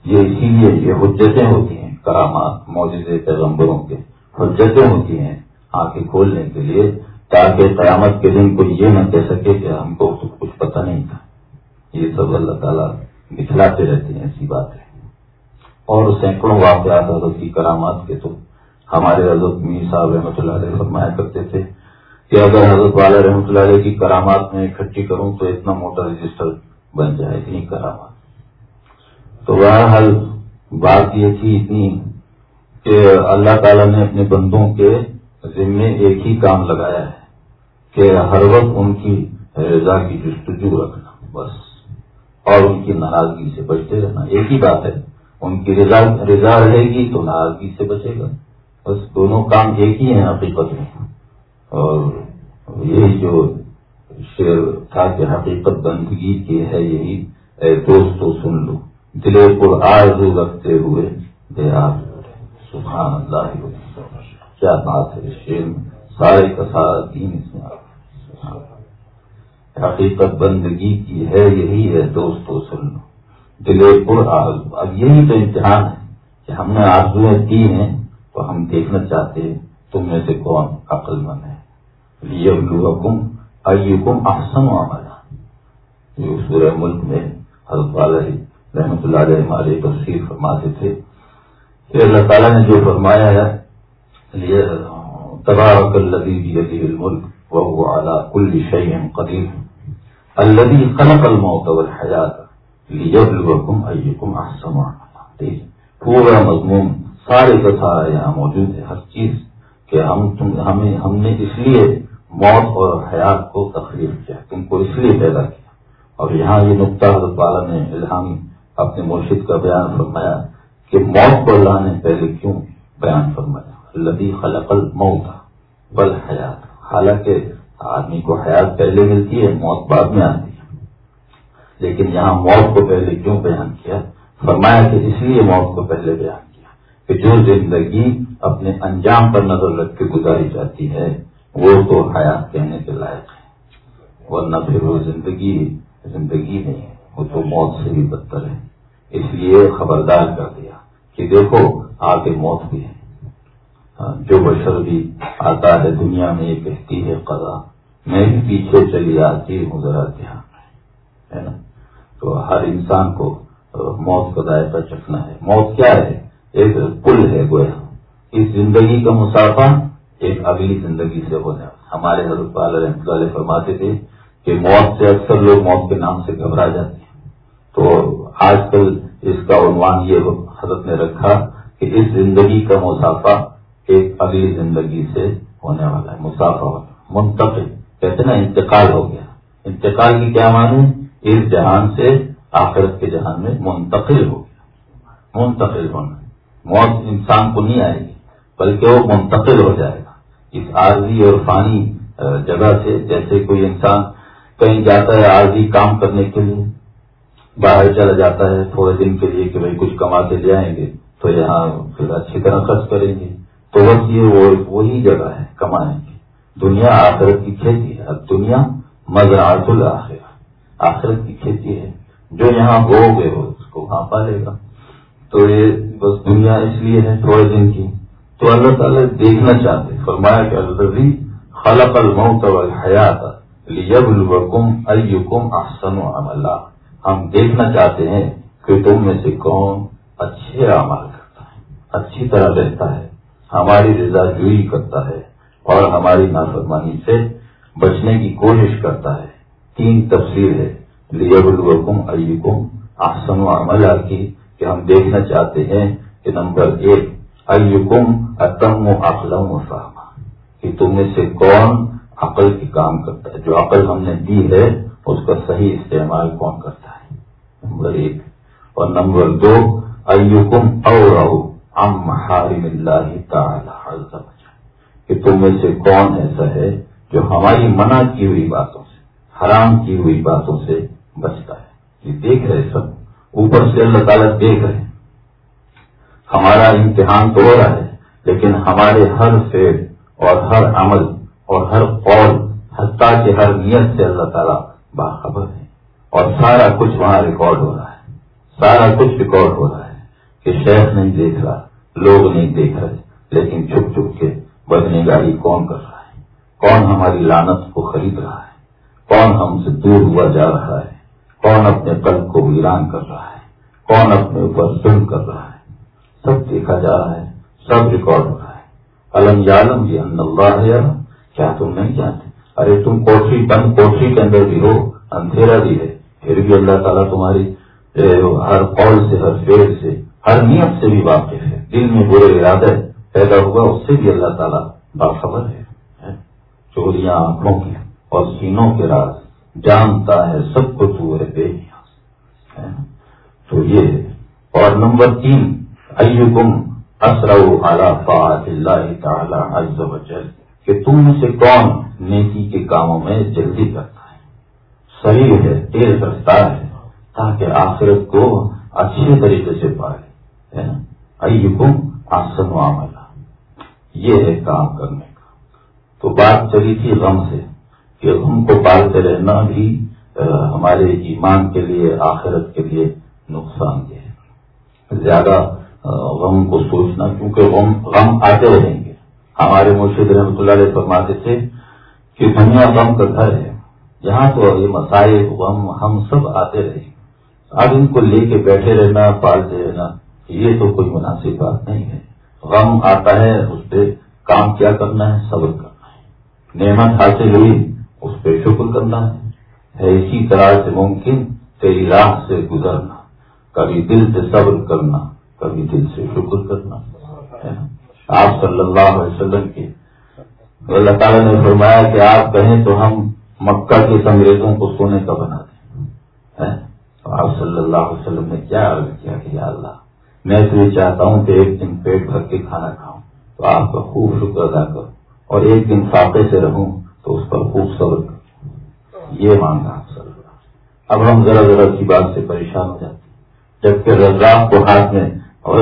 یہ اسی لیے یہ حجتیں ہوتی ہیں، کرامات موجود پیغمبروں کے حجتیں ہوتی ہیں آنکھیں کھولنے کے لیے، تاکہ قیامت کے دن کوئی یہ نہ کہہ سکے کہ ہم کو کچھ پتہ نہیں تھا۔ یہ سب اللہ تعالیٰ دکھلاتے رہتے ہیں، ایسی بات ہے۔ اور سینکڑوں واقعات حضرت کی کرامات کے تو ہمارے حضرت میر صاحب رحمۃ اللہ علیہ فرمایا کرتے تھے کہ اگر حضرت والا رحمۃ اللہ علیہ کی کرامات میں اکٹھی کروں تو اتنا موٹا رجسٹر بن جائے، اتنی کرامات۔ تو بہرحال بات یہ تھی اتنی کہ اللہ تعالیٰ نے اپنے بندوں کے ذمے ایک ہی کام لگایا ہے کہ ہر وقت ان کی رضا کی جستجو رکھنا، بس۔ اور ان کی ناراضگی سے بچتے رہنا۔ ایک ہی بات ہے، ان کی رضا رضا رہے گی تو ناراضگی سے بچے گا۔ بس دونوں کام ایک ہی ہیں حقیقت میں۔ اور یہی جو شعر تھا کہ حقیقت بندگی کی ہے یہی، اے دوستو سن لو دلے پر آرزو رکھتے ہوئے بے سبحان اللہ کیا بات ہے شعر میں؟ سارے کا سارا دین اس میں حقیقت بندگی کی ہے، یہی ہے دوستو سن لو پر آرزو۔ اب یہی تو امتحان ہے کہ ہم نے آرزویں کی ہیں تو ہم دیکھنا چاہتے ہیں تم میں سے کون عقل مند ہے۔ حکم ایکم احسن عملا۔ جو سورہ ملک میں حضرت والا رحمۃ اللہ علیہ ہمارے تفصیل فرماتے تھے۔ کہ اللہ تعالیٰ نے جو فرمایا ہے تبارک الذي بيده الملك وهو على كل شيء قدير الذي خلق الموت والحياه لیبلوکم ایکم احسن عملا. پورا مضمون سارے کا سارا یہاں موجود ہے، ہر چیز کہ ہم تم، ہمیں، ہم نے اس لیے موت اور حیات کو تخلیق کیا، تم کو اس لیے پیدا کیا۔ اور یہاں یہ نقطہ حضرت والا نے الہام اپنے مرشد کا بیان فرمایا کہ موت کو اللہ نے پہلے کیوں بیان فرمایا؟ لدی خلق الموت بل حیات حالانکہ آدمی کو حیات پہلے ملتی ہے، موت بعد میں آتی ہے۔ لیکن یہاں موت کو پہلے کیوں بیان کیا؟ فرمایا کہ اس لیے موت کو پہلے بیان کیا کہ جو زندگی اپنے انجام پر نظر رکھ کے گزاری جاتی ہے، وہ تو حیات کہنے کے لائق ہے۔ ورنہ پھر وہ زندگی زندگی نہیں، وہ تو موت سے بھی بدتر ہے۔ اس لیے خبردار کر دیا کہ دیکھو، آگے موت بھی ہے۔ ہاں، جو بشر بھی آتا ہے دنیا میں یہ کہتی ہے قضا، میں بھی پیچھے چلی آتی ہوں، ذرا دھیان ہے نا؟ تو ہر انسان کو موت کا ذائقہ چکھنا ہے۔ موت کیا ہے؟ ایک پل ہے گویا۔ اس زندگی کا مسافہ ایک اگلی زندگی سے ہونے ہمارے حضرت والا رحمۃ اللہ فرماتے تھے کہ موت سے اکثر لوگ موت کے نام سے گھبرا جاتے ہیں۔ تو آج کل اس کا عنوان یہ حضرت نے رکھا کہ اس زندگی کا مسافہ ایک اگلی زندگی سے ہونے والا ہے مسافہ منتقل، کہتے نا، انتقال ہو گیا۔ انتقال کی کیا معنی؟ اس جہان سے آخرت کے جہان میں منتقل ہو گیا۔ منتقل ہونا موت انسان کو نہیں آئے گی، بلکہ وہ منتقل ہو جائے گا۔ اس عارضی اور فانی جگہ سے جیسے کوئی انسان کہیں جاتا ہے عارضی کام کرنے کے لیے، باہر چلا جاتا ہے، تھوڑے دن کے لیے کہ بھائی کچھ کما کے لے آئیں گے، تو یہاں پھر اچھی طرح خرچ کریں گے۔ تو بس یہ وہی جگہ ہے، کمانے کی۔ دنیا آخرت کی کھیتی ہے۔ اب دنیا مزرعت الآخر آخرت کی کھیتی ہے۔ جو یہاں بو گئے ہو، اس کو وہاں پالے گا۔ تو یہ بس دنیا اس لیے ہے تھوڑے دن کی۔ تو اللہ تعالیٰ دیکھنا چاہتے فرمایا کہ الرزی خلق الموت والحیات لیبلوکم ایکم احسن عملا۔ ہم دیکھنا چاہتے ہیں کہ تم میں سے کون اچھے عمل کرتا ہے، اچھی طرح رہتا ہے۔ ہماری رضا جوئی کرتا ہے اور ہماری نافرمانی سے بچنے کی کوشش کرتا ہے۔ تین تفصیل ہے لیب الوکم ایکم احسن و عملہ کی کہ ہم دیکھنا چاہتے ہیں کہ نمبر ایک ایکم اتم و اقلم و فہما کہ تم میں سے کون عقل کی کام کرتا ہے؟ جو عقل ہم نے دی ہے، اس کا صحیح استعمال کون کرتا ہے؟ نمبر ایک۔ اور نمبر دو ایکم اور محارم اللہ تعالی کہ تم میں سے کون ایسا ہے جو ہماری منع کی ہوئی باتوں سے، حرام کی ہوئی باتوں سے بچتا ہے۔ یہ دیکھ رہے سب، اوپر سے اللہ تعالیٰ دیکھ رہے ہمارا امتحان تو ہو رہا ہے، لیکن ہمارے ہر فیل اور ہر عمل اور ہر قول، حتیٰ کے ہر نیت سے اللہ تعالیٰ باخبر ہے اور سارا کچھ وہاں ریکارڈ ہو رہا ہے۔ سارا کچھ ریکارڈ ہو رہا ہے کہ شہر نہیں دیکھ رہا۔ لوگ نہیں دیکھ رہے، لیکن چھپ چھپ کے بدنی گاڑی کون کر رہا ہے؟ کون ہماری لانت کو خرید رہا ہے؟ کون ہم سے دور ہوا جا رہا ہے؟ کون اپنے قلب کو ویران کر رہا ہے؟ کون اپنے اوپر ظلم کر رہا ہے؟ سب دیکھا جا رہا ہے، سب ریکارڈ ہو رہا ہے۔ علم یالم یہ اللہ ہے کیا تم نہیں جانتے؟ ارے تم کوٹری بند کوٹری کے اندر بھی ہو، اندھیرا بھی ہے، پھر بھی اللہ تعالیٰ تمہاری ہر قول سے، ہر فیل سے ہر نیت سے بھی واقف ہے۔ دل میں برے ارادے پیدا ہوا، اس سے بھی اللہ تعالیٰ باخبر ہے۔ چوریاں، آنکھوں کی اور سینوں کے راز۔ جانتا ہے سب کو تو ہے بے تو یہ اور نمبر تین، ایکم اسرا اللہ تعالی عز و جل کہ تم میں سے کون نیکی کے کاموں میں جلدی کرتا ہے۔ صحیح ہے، تیز رفتار ہے، تاکہ آخرت کو اچھے طریقے سے پائے ایکم آسن عملہ یہ ہے کام کرنے کا۔ تو بات چلی تھی غم سے کہ غم کو پالتے رہنا بھی ہمارے ایمان کے لیے، آخرت کے لیے نقصان دہ ہے۔ زیادہ غم کو سوچنا، کیونکہ غم غم آتے رہیں گے۔ ہمارے مرشد رحمۃ اللہ علیہ فرماتے تھے کہ دنیا غم کا گھر ہے یہاں تو یہ مسائل غم، ہم سب آتے رہیں گے اب ان کو لے کے بیٹھے رہنا، پالتے رہنا یہ تو کوئی مناسب بات نہیں ہے۔ غم آتا ہے، اس پہ کام کیا کرنا ہے؟ صبر کرنا ہے۔ نعمت حاصل ہوئی، اس پہ شکر کرنا ہے۔ اسی طرح سے ممکن تیری راہ سے گزرنا۔ کبھی دل سے صبر کرنا، کبھی دل سے شکر کرنا۔ آپ صلی اللہ علیہ وسلم کے۔ اللہ تعالیٰ نے فرمایا کہ آپ کہیں تو ہم مکہ کے انگریزوں کو سونے کا بنا دیں۔ آپ صلی اللہ علیہ وسلم نے کیا عرض کیا کہ یا اللہ میں تو یہ چاہتا ہوں کہ ایک دن پیٹ بھر کے کھانا کھاؤں۔ تو آپ کا خوب شکر ادا کروں اور ایک دن فاقے سے رہوں تو اس پر خوب صبر کر یہ مانگا اب ہم ذرا ذرا کی بات سے پریشان ہو جاتے جبکہ رزاق کو ہاتھ میں اور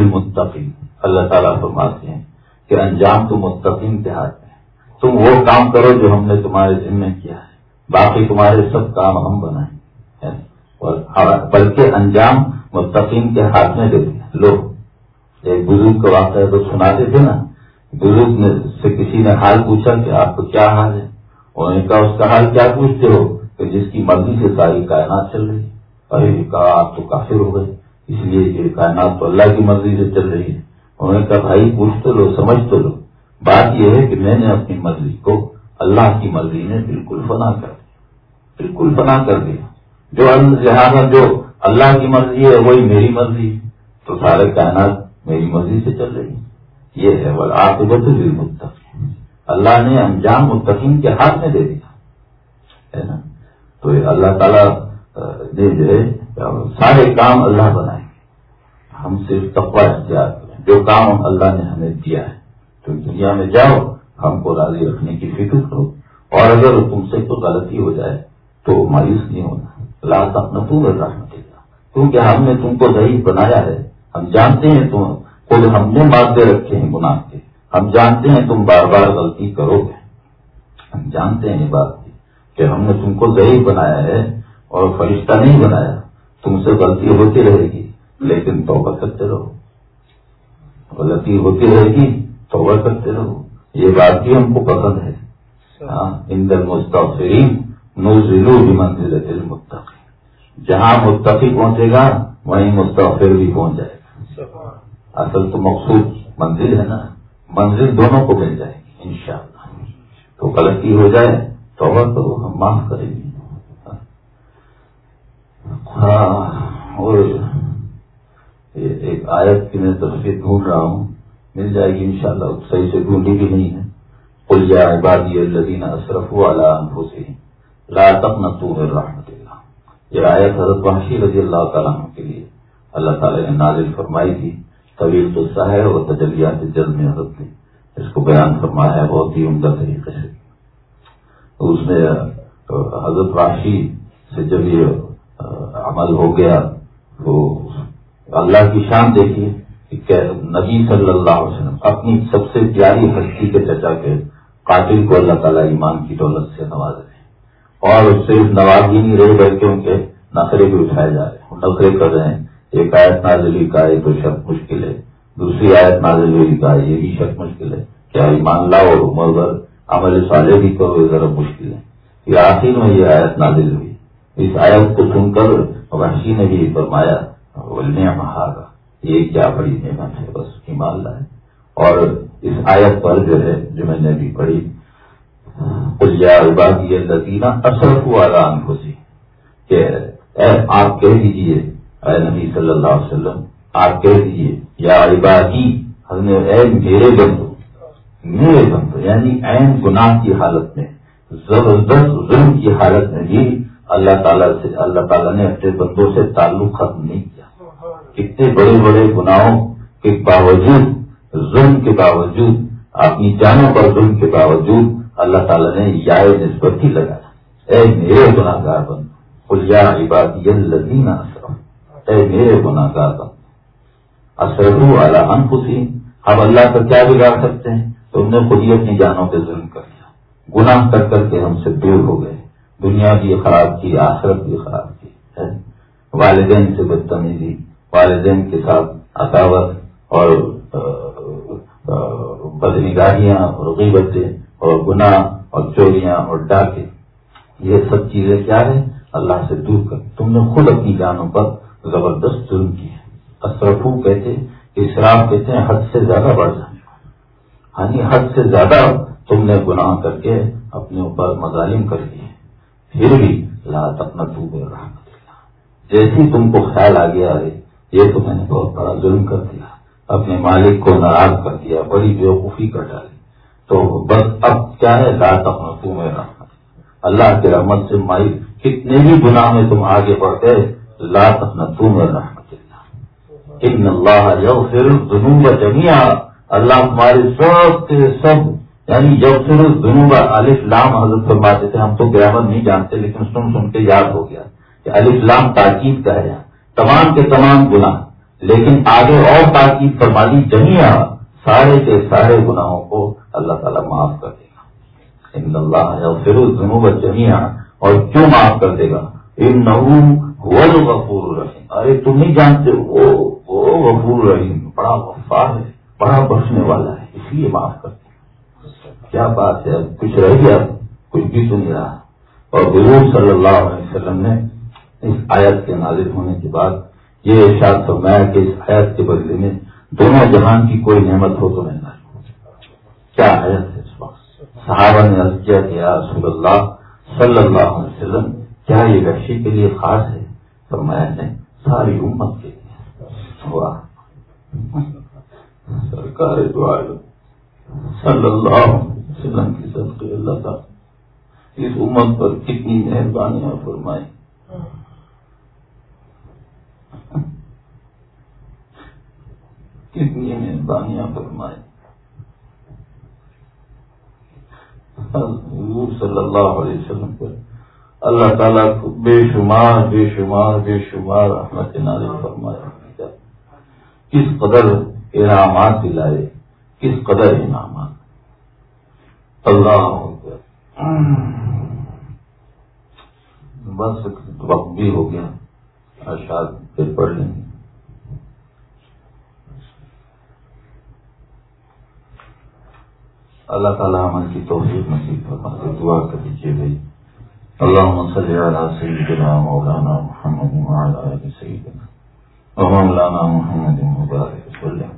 مستقیم اللہ تعالیٰ فرماتے ہیں کہ انجام تو مستقیم کے ہاتھ میں تم وہ کام کرو جو ہم نے تمہارے ذمہ کیا ہے۔ باقی تمہارے سب کام ہم بنائیں اور یعنی بلکہ انجام مستقیم کے ہاتھ میں دے دیں لوگ ایک بزرگ کا واقعہ تو سناتے تھے نا، بزرگ سے کسی نے حال پوچھا کہ آپ کو کیا حال ہے؟ انہوں نے کہا، اس کا حال کیا پوچھتے ہو؟ کہ جس کی مرضی سے ساری کائنات چل رہی ارے کہا، آپ تو کافر ہو گئے، اس لیے یہ کائنات تو اللہ کی مرضی سے چل رہی ہے۔ انہوں نے کہا، بھائی، پوچھ تو لو، سمجھ تو لو۔ بات یہ ہے کہ میں نے اپنی مرضی کو اللہ کی مرضی میں بالکل فنا کر دیا۔ بالکل فنا کر دیا۔ جو لہٰذا جو اللہ کی مرضی ہے، وہی میری مرضی۔ تو سارے کائنات میری مرضی سے چل رہی ہے یہ ہے وہ آپ اللہ نے انجام متقین کے ہاتھ میں دے دیا۔ ہے نا؟ تو اللہ تعالیٰ نے جو ہے سارے کام اللہ بنائے۔ ہم صرف تقوا اختیار کریں۔ جو کام اللہ نے ہمیں دیا ہے۔ تم دنیا میں جاؤ، ہم کو راضی رکھنے کی فکر کرو۔ اور اگر تم سے کوئی غلطی ہو جائے، تو مایوس نہیں ہونا۔ لا تک نتو رحمت۔ کیونکہ ہم نے تم کو ضعیف بنایا ہے۔ ہم جانتے ہیں تم خود ہم نے مادے رکھے ہیں گناہ کے۔ ہم جانتے ہیں تم بار بار غلطی کرو گے۔ ہم جانتے ہیں یہ بات کی کہ ہم نے تم کو ضعیف بنایا ہے اور فرشتہ نہیں بنایا۔ تم سے غلطی ہوتی رہے گی، لیکن توبہ کرتے رہو۔ غلطی ہوتی رہے گی، توبہ کرتے رہو۔ یہ بات بھی ہم کو پسند ہے۔ ہاں اندر مستفرین نوزلو بھی منزل دل متقی جہاں متقی پہنچے گا وہیں مستفر بھی پہنچ جائے گا۔ اصل تو مقصود منزل ہے نا۔ منزل دونوں کو مل جائے گی انشاءاللہ۔ تو غلطی ہو جائے تو ہم معاف کریں گے۔ اور ایک آیت کی میں تصویر ڈھونڈ رہا ہوں۔ مل جائے گی انشاءاللہ صحیح سے ڈھونڈی بھی نہیں ہے۔ کل جا عبادی الدین اشرف سے لا تقنطوا من رحمت یہ آیت حضرت وحشی رضی اللہ تعالیٰ کے لیے اللہ تعالیٰ نے نازل فرمائی تھی۔ طویل تو ہے اور تجلیات جلد میں حضرت نے اس کو بیان فرمایا ہے، بہت ہی عمدہ طریقے سے۔ اس میں حضرت وحشی سے جب یہ عمل ہو گیا تو اللہ کی شان دیکھیے کہ نبی صلی اللہ علیہ وسلم اپنی سب سے پیاری ہستی کے چچا کے قاتل کو اللہ تعالیٰ ایمان کی دولت سے نواز رہے اور صرف نواز ہی نہیں رہے بلکہ ان کے نخرے بھی اٹھائے جا رہے ہیں۔ نخرے کر رہے ہیں۔ ایک آیت نازلی کا یہ تو شک مشکل ہے۔ دوسری آیت نازلی کا یہ بھی شک مشکل ہے۔ کیا ایمان لاؤ اور عمر بھر عمل صالح بھی کرو، یہ ذرا مشکل ہے۔ یہ آخر میں یہ آیت نازل ہوئی۔ اس آیت کو سن کر وحشی نے بھی فرمایا بولنے مہاگا یہ کیا بڑی نعمت ہے، بس ایمان لائے۔ اور اس آیت پر جو ہے، جو میں نے ابھی پڑھی عبادی لذینہ اثر کو خوشی آپ کہہ دیجیے اے نبی صلی اللہ علیہ وسلم، آپ کہہ دیجیے یا عبادی، ہم نے اے میرے بندو میرے بندو یعنی این گناہ کی حالت میں، زبردست ظلم کی حالت میں بھی اللہ تعالیٰ سے، اللہ تعالیٰ نے اپنے بندوں سے تعلق ختم نہیں کیا۔ کتنے بڑے بڑے گناہوں کے باوجود، ظلم کے باوجود، اپنی جانوں پر ظلم کے باوجود اللہ تعالیٰ نے یا نسبت ہی لگایا اے میرے گناہ گار بند خلیا عبادی الذین اے میرے گناہ گار بند اصر اللہ انفسی اب اللہ کا کیا بگاڑ سکتے ہیں؟ تم نے خود ہی اپنی جانوں پہ ظلم کر لیا۔ گناہ کر کر کے ہم سے دور ہو گئے۔ دنیا بھی خراب کی، آخرت بھی خراب کی والدین سے بدتمیزی، والدین کے ساتھ عطاوت اور بدنگاہیاں اور غیبتیں۔ اور گناہ اور چوریاں اور ڈاکے۔ یہ سب چیزیں کیا ہے اللہ سے دور کر۔ تم نے خود اپنی جانوں پر زبردست ظلم کی ہے۔ اشرفو کہتے، اسراف کہتے ہیں حد سے زیادہ بڑھ جانے یعنی حد سے زیادہ تم نے گناہ کر کے اپنے اوپر مظالم کر دیے۔ پھر بھی اللہ اپنا تو رحمت اللہ۔ جیسی تم کو خیال آ گیا ارے یہ تو میں نے بہت بڑا ظلم کر دیا۔ اپنے مالک کو ناراض کر دیا، بڑی بیوقوفی کر ڈالی تو بس اب کیا ہے میں اللہ کے رحمت سے مائی کتنے بھی گناہ میں تم آگے بڑھتے لات اپنا تم رحمت اللہ ابن اللہ پھر جنوب جمیا اللہ تمہارے سب کے سب یعنی جب پھر جنوب علیف لام حضرت فرماتے تھے، ہم تو گرامر نہیں جانتے، لیکن سن سن کے یاد ہو گیا کہ علیف لام تاکید کا ہے۔ تمام کے تمام گناہ۔ لیکن آگے اور تاکید فرما دی جمیا سارے کے سارے گناہوں کو اللہ تعالیٰ معاف کر دے گا۔ ان اللہ پھر جنوب جمیا اور کیوں معاف کر دے گا؟ ان نو غفور رحیم ارے تم نہیں جانتے وہ وہ غفور رحیم بڑا وفار ہے، بڑا بخشنے والا ہے، اس لیے معاف کر دے کیا بات ہے؟ اب کچھ رہ گیا؟ کچھ بھی تو نہیں رہا۔ اور غرور صلی اللہ علیہ وسلم نے اس آیت کے نازل ہونے کے بعد یہ ارشاد فرمایا کہ اس آیت کے بدلے میں دونوں جہان کی کوئی نعمت ہو تو نہیں۔ کیا ہے اس وقت؟ صحابہ نے عرض کیا کہ رسول اللہ صلی اللہ علیہ وسلم، کیا یہ وحشی کے لیے خاص ہے؟ فرمایا نے ساری امت کے لیے۔ سرکار صلی اللہ علیہ وسلم کی سب کے اللہ تعالی اس امت پر کتنی مہربانیاں فرمائی۔ مہربانیاں فرمائے حضور صلی اللہ علیہ وسلم پر اللہ تعالیٰ کو بے شمار بے شمار بے شمار رحمت نازل فرمایا کس قدر انعامات دلائے، کس قدر انعامات۔ اللہ بس وقت بھی ہو گیا۔ اشاد پھر پڑھ لیں گے۔ اللہ تعالیٰ عمل کی توفیق نصیب فرما سے دعا کر دیجیے بھائی۔ اللہ صلی علی سیدنا مولانا محمد وعلى آل سیدنا۔ ومولانا محمد مبارک وسلم۔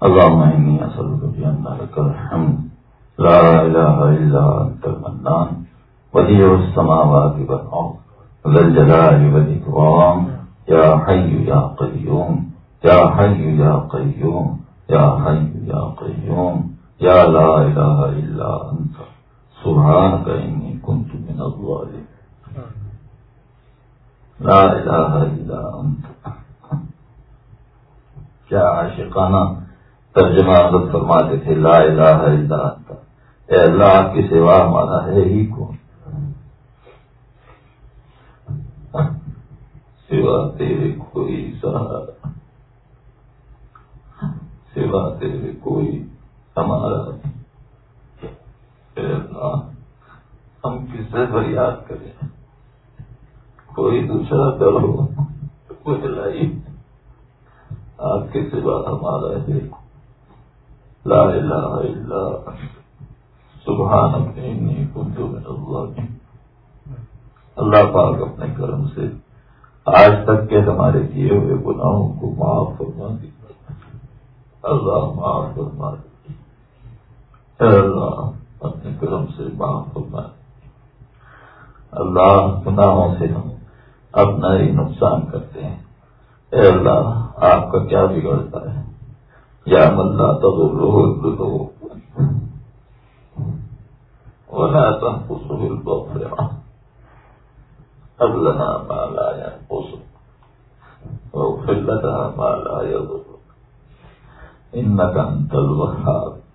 اللهم إني أسألك بأن لك الحمد۔ لا إله إلا أنت المنان۔ بديع السماوات والأرض ذا الجلال والإكرام يا حي يا قيوم يا حي يا قيوم يا حي يا قيوم یا لا الہ الا انت، سبحانک انی کنت من الظالم لا الہ الا انت. کیا عاشقانہ ترجمہ حضرت فرماتے تھے، لا الہ الا انت. اے اللہ، آپ کی سوا ہمارا ہے ہی کون؟ سوا تیرے کوئی سہارا، سوا تیرے کوئی ہمارا۔ ہم کس سے فریاد کریں؟ کوئی دوسرا کرو کوئی لائی آپ کے سوا ہمارا ہے۔ لا الہ الا سبحان اپنے کنتو من اللہ اللہ پاک اپنے کرم سے آج تک کے ہمارے کیے ہوئے گناہوں کو معاف فرما دی اللہ معاف فرما دی اے اللہ اپنے کرم سے معاف اللہ گناہوں سے ہم اپنا ہی نقصان کرتے ہیں۔ اے اللہ، آپ کا کیا بگڑتا ہے؟ یا ملا تو لو اب لنا مالا یا پوسو لنا مالا ان کا انتل وحاب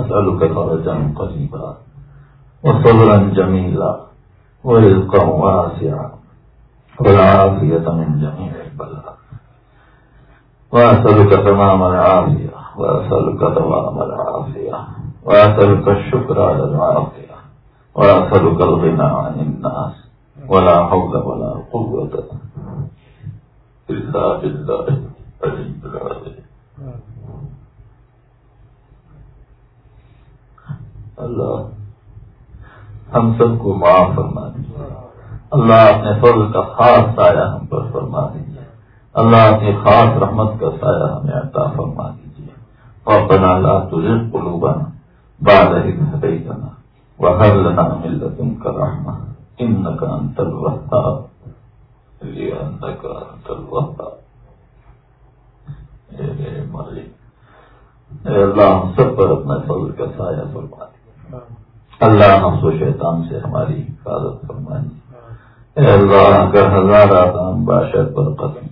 أسألك فرجا قريبا وصبرا جميلا ورزقا واسعا والعافية من جميع البلاء. وأسألك تمام العافية وأسألك دوام العافية وأسألك الشكر على العافية وأسألك الغنى عن الناس ولا حول ولا قوة إلا بالله العلي العظيم. اللہ، ہم سب کو معاف فرما دیجیے اللہ اپنے فضل کا خاص سایہ ہم پر فرما دیجیے اللہ اپنی خاص رحمت کا سایہ ہمیں عطا فرما دیجیے اور بنا لا تجھے قلوبنا بعد هديتنا وهب لنا من لدنك رحمة إنك أنت الوهاب۔ لأنك أنت الوهاب۔ اے اللہ، ہم سب پر اپنا فضل کا سایہ فرما اللہ نفس و شیطان سے ہماری حفاظت فرمائی اے اللہ اگر ہزار آدم باشد پر قدم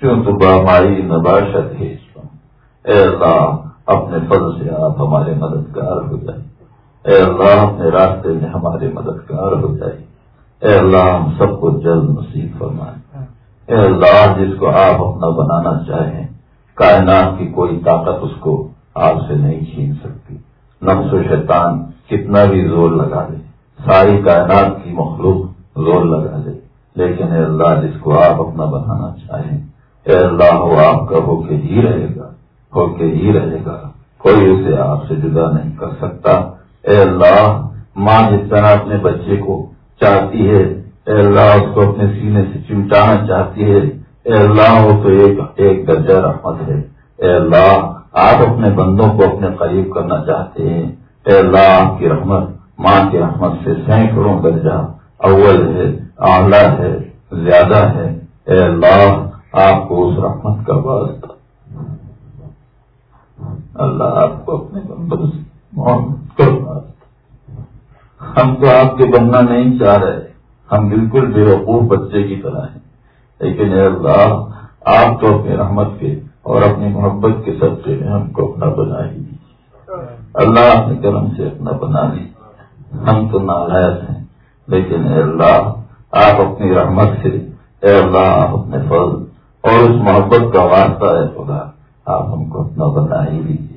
کیوں تو بامائی نباشت ہے اے اللہ، اپنے فضل سے آپ ہمارے مددگار ہو جائیں۔ اے اللہ، اپنے راستے میں ہمارے مددگار ہو جائے اے اللہ، ہم سب کو جلد نصیب فرمائیں۔ اے اللہ، جس کو آپ اپنا بنانا چاہیں، کائنات کی کوئی طاقت اس کو آپ سے نہیں چھین سکتی۔ نفس و شیطان کتنا بھی زور لگا لے ساری کائنات کی مخلوق زور لگا لے لیکن اے اللہ، جس کو آپ اپنا بنانا چاہیں، اے اللہ، وہ آپ کا ہو کے ہی رہے گا، ہو کے ہی رہے گا۔ کوئی اسے آپ سے جدا نہیں کر سکتا۔ اے اللہ، ماں جس طرح اپنے بچے کو چاہتی ہے، اے اللہ، اس کو اپنے سینے سے چمٹانا چاہتی ہے۔ اے اللہ، وہ تو ایک ایک درجہ رحمت ہے۔ اے اللہ آپ اپنے بندوں کو اپنے قریب کرنا چاہتے ہیں۔ اے اللہ آپ کی رحمت، ماں کی رحمت سے سینکڑوں درجہ اول ہے، اعلیٰ ہے، زیادہ ہے۔ اے اللہ، آپ کو اس رحمت کا واسطہ۔ اللہ آپ کو اپنے بندوں سے محمد کر ہم تو آپ کے بننا نہیں چاہ رہے۔ ہم بالکل بے وقوف بچے کی طرح ہیں۔ لیکن اے اللہ، آپ تو اپنی رحمت کے اور اپنی محبت کے سبزے میں ہم کو اپنا بنا ہی اللہ اپنے کرم سے اپنا بنا لیجیے۔ ہم تو ناراض ہیں، لیکن اے اللہ، آپ اپنی رحمت سے، اے اللہ، آپ اپنے فضل اور اس محبت کا واسطہ ہے خدا، آپ ہم کو اپنا بنا ہی لیجیے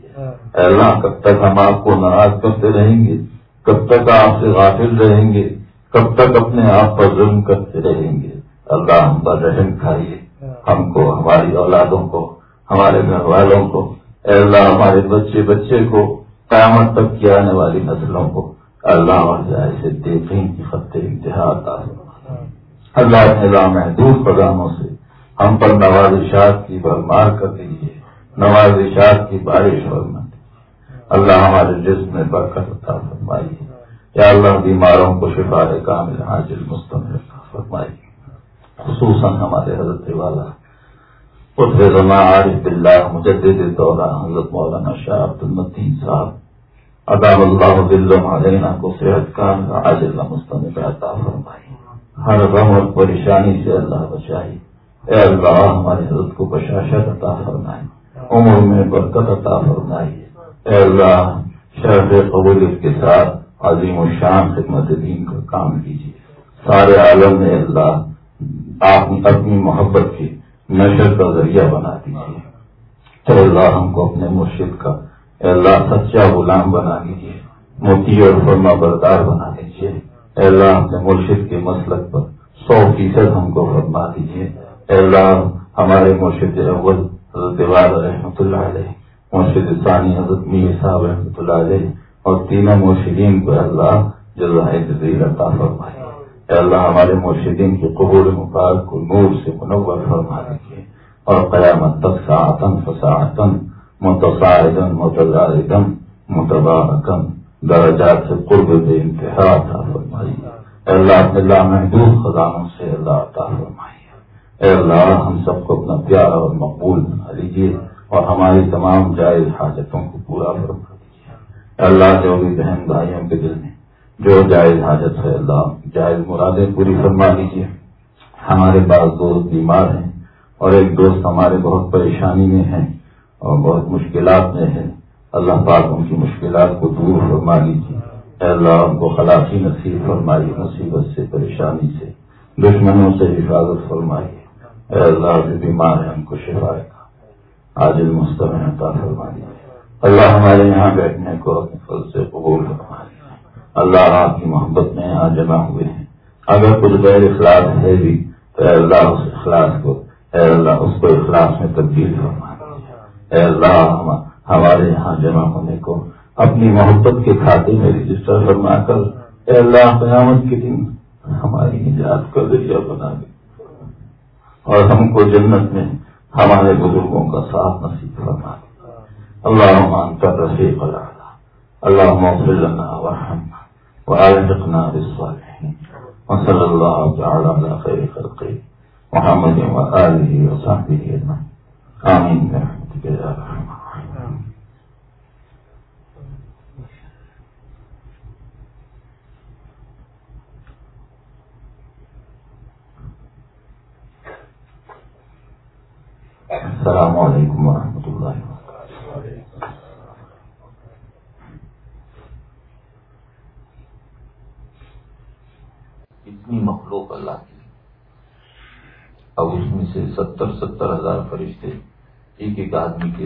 اے اللہ، کب تک ہم آپ کو ناراض کرتے رہیں گے، کب تک آپ سے غافل رہیں گے، کب تک اپنے آپ پر ظلم کرتے رہیں گے، اللہ ہم پر رحم کھائیے۔ ہم کو، ہماری اولادوں کو ہمارے گھر والوں کو، اے اللہ ہمارے بچے بچے کو قیامت تک کی آنے والی نسلوں کو اللہ اور ایسے دیکھیں کی خط انتہا اللہ نظام محدود پرانوں سے ہم پر نوازشات کی برمار کر دیجیے۔ نوازشات کی بارش اور اللہ ہمارے جسم میں برکت عطا فرمائیے۔ یا اللہ بیماروں کو شفا کامل حاجل مستمر فرمائیے۔ خصوصاً ہمارے حضرت والا۔ زما عارف اللہ مجدد دورہ حضرت مولانا شاہ عبد المدین صاحب، اداب اللہ دلم علینا کو صحت کا عاجل مستمد عطا فرمائی۔ ہر غم اور پریشانی سے اللہ بچائی۔ اے اللہ، ہمارے حضرت کو بشاشت عطا فرمائی۔ عمر میں برکت عطا فرمائی۔ اے اللہ، شرف قبولیت کے ساتھ عظیم و شان خدمت دین کا کام کیجیے۔ سارے عالم میں اللہ، آپ اپنی محبت کی نشر کا ذریعہ بنا دیجیے اے اللہ ہم کو اپنے مرشد کا، اے اللہ سچا غلام بنا دیجیے موتی اور فرما بردار بنا دیجیے اے اللہ اپنے مرشد کے مسلک پر سو فیصد ہم کو فرما دیجیے اے اللہ ہمارے مرشد اول حضرت رحمۃ اللہ علیہ، مرشد ثانی حضرت میر صاحب رحمۃ اللہ علیہ، اور تینوں مرشدین کو اللہ جزیر عطا فرمائے۔ اے اللہ ہمارے مرشدین کی قبول مبارک کو نور سے منور فرما دیجیے اور قیامت تک ساعتن فساعتن متصاعدن متضاعدن متبارکن درجات سے قرب بے انتہا عطا فرمائیے اے اللہ، اپنے اللہ محدود خزانوں سے اللہ عطا فرمائیے اے اللہ، ہم سب کو اپنا پیارا اور مقبول بنا لیجیے اور ہماری تمام جائز حاجتوں کو پورا فرما دیجیے۔ اللہ، جو بھی بہن بھائیوں کے دل میں جو جائز حاجت ہے اللہ، جائز مرادیں پوری فرما دیجیے ہمارے پاس دوست بیمار ہیں اور ایک دوست ہمارے بہت پریشانی میں ہیں اور بہت مشکلات میں ہیں۔ اللہ پاک ان کی مشکلات کو دور فرما لیجیے اے اللہ، ان کو خلاصی نصیب فرمائی مصیبت سے، پریشانی سے، دشمنوں سے حفاظت فرمائیے۔ اے اللہ، جو بیمار ہیں، ان کو شفا کا۔ آج عطا فرما اللہ ہمارے یہاں بیٹھنے کو اپنے فل سے قبول فرمائے۔ اللہ آپ کی محبت میں یہاں جمع ہوئے ہیں۔ اگر کچھ غیر اخلاص ہے بھی، تو اے اللہ اس اخلاص کو، اے اللہ اس کو اخلاص میں تبدیل فرما۔ اے اللہ ہمارے یہاں جمع ہونے کو اپنی محبت کے کھاتے میں رجسٹر فرما کر، اے اللہ، قیامت کے دن ہماری نجات کا ذریعہ بنا دے۔ اور ہم کو جنت میں ہمارے بزرگوں کا ساتھ نصیب فرما دے۔ اللہ مان کا رفیق اللہ اللہ لنا ورحمنا وألحقنا بالصالحين. وصلى الله تعالى على خير خلقه محمد وآله وصحبه أجمعين. آمين برحمتك يا أرحم السلام عليكم ورحمة الله وبركاته. اتنی مخلوق اللہ کی۔ اب اس میں سے ستر ستر ہزار فرشتے ایک ایک آدمی کے